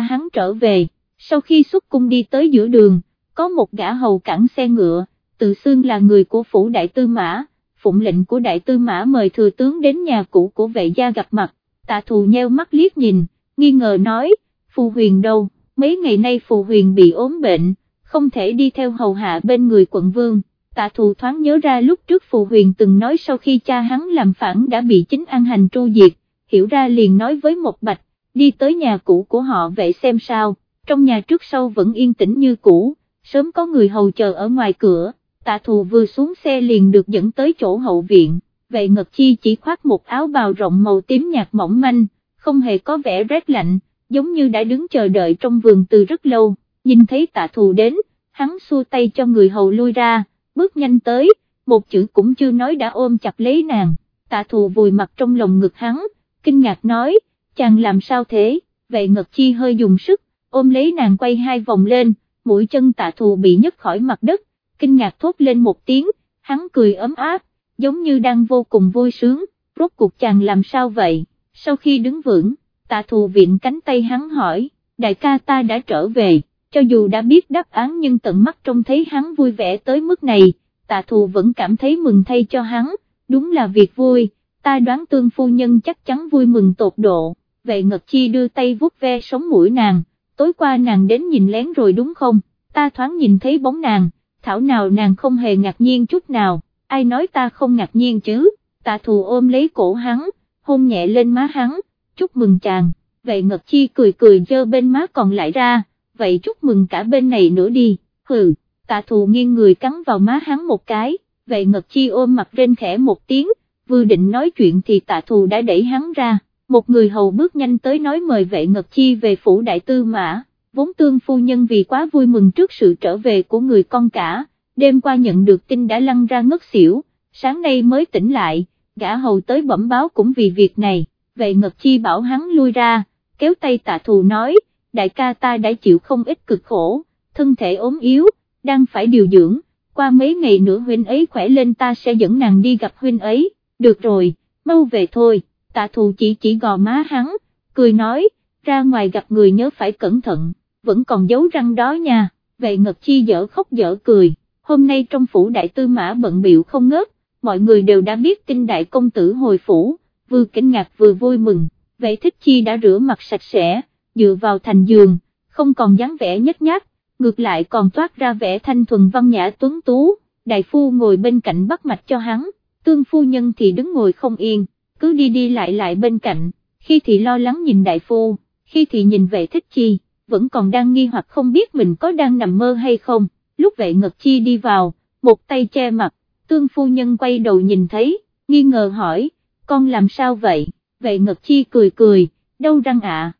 hắn trở về, sau khi xuất cung đi tới giữa đường, có một gã hầu cản xe ngựa, tự xưng là người của phủ đại tư mã, phụng lệnh của đại tư mã mời thừa tướng đến nhà cũ của vệ gia gặp mặt, tạ thù nheo mắt liếc nhìn, nghi ngờ nói, phù huyền đâu, mấy ngày nay phù huyền bị ốm bệnh, không thể đi theo hầu hạ bên người quận vương. Tạ thù thoáng nhớ ra lúc trước Phù Huyền từng nói sau khi cha hắn làm phản đã bị chính an hành tru diệt, hiểu ra liền nói với một bạch, đi tới nhà cũ của họ vệ xem sao, trong nhà trước sau vẫn yên tĩnh như cũ, sớm có người hầu chờ ở ngoài cửa, tạ thù vừa xuống xe liền được dẫn tới chỗ hậu viện, vệ ngật chi chỉ khoác một áo bào rộng màu tím nhạt mỏng manh, không hề có vẻ rét lạnh, giống như đã đứng chờ đợi trong vườn từ rất lâu, nhìn thấy tạ thù đến, hắn xua tay cho người hầu lui ra, bước nhanh tới, một chữ cũng chưa nói đã ôm chặt lấy nàng, tạ thù vùi mặt trong lòng ngực hắn, kinh ngạc nói, chàng làm sao thế, vệ ngật chi hơi dùng sức, ôm lấy nàng quay hai vòng lên, mũi chân tạ thù bị nhấc khỏi mặt đất, kinh ngạc thốt lên một tiếng, hắn cười ấm áp, giống như đang vô cùng vui sướng, rốt cuộc chàng làm sao vậy, sau khi đứng vững, tạ thù viện cánh tay hắn hỏi, đại ca ta đã trở về, cho dù đã biết đáp án nhưng tận mắt trông thấy hắn vui vẻ tới mức này, tạ thù vẫn cảm thấy mừng thay cho hắn, đúng là việc vui, ta đoán tương phu nhân chắc chắn vui mừng tột độ, vậy Ngật Chi đưa tay vuốt ve sống mũi nàng, tối qua nàng đến nhìn lén rồi đúng không, ta thoáng nhìn thấy bóng nàng, thảo nào nàng không hề ngạc nhiên chút nào, ai nói ta không ngạc nhiên chứ, tạ thù ôm lấy cổ hắn, hôn nhẹ lên má hắn, chúc mừng chàng, vậy Ngật Chi cười cười dơ bên má còn lại ra, vậy chúc mừng cả bên này nữa đi, hừ, tạ thù nghiêng người cắn vào má hắn một cái, vậy Ngật Chi ôm mặt rên khẽ một tiếng, vừa định nói chuyện thì tạ thù đã đẩy hắn ra, một người hầu bước nhanh tới nói mời vệ Ngật Chi về phủ đại tư mã, vốn tương phu nhân vì quá vui mừng trước sự trở về của người con cả, đêm qua nhận được tin đã lăn ra ngất xỉu, sáng nay mới tỉnh lại, gã hầu tới bẩm báo cũng vì việc này, vậy Ngật Chi bảo hắn lui ra, kéo tay tạ thù nói, đại ca ta đã chịu không ít cực khổ, thân thể ốm yếu, đang phải điều dưỡng, qua mấy ngày nữa huynh ấy khỏe lên ta sẽ dẫn nàng đi gặp huynh ấy, được rồi, mau về thôi, tạ thù chỉ chỉ gò má hắn, cười nói, ra ngoài gặp người nhớ phải cẩn thận, vẫn còn giấu răng đó nha, về ngật chi dở khóc dở cười, hôm nay trong phủ đại tư mã bận biệu không ngớt, mọi người đều đã biết tin đại công tử hồi phủ, vừa kinh ngạc vừa vui mừng, vệ thích chi đã rửa mặt sạch sẽ, dựa vào thành giường, không còn dáng vẻ nhất nhát, ngược lại còn toát ra vẻ thanh thuần văn nhã tuấn tú, đại phu ngồi bên cạnh bắt mạch cho hắn, tương phu nhân thì đứng ngồi không yên, cứ đi đi lại lại bên cạnh, khi thì lo lắng nhìn đại phu, khi thì nhìn vệ thích chi, vẫn còn đang nghi hoặc không biết mình có đang nằm mơ hay không, lúc vệ ngật chi đi vào, một tay che mặt, tương phu nhân quay đầu nhìn thấy, nghi ngờ hỏi, con làm sao vậy, vệ ngật chi cười cười, đâu răng ạ. À?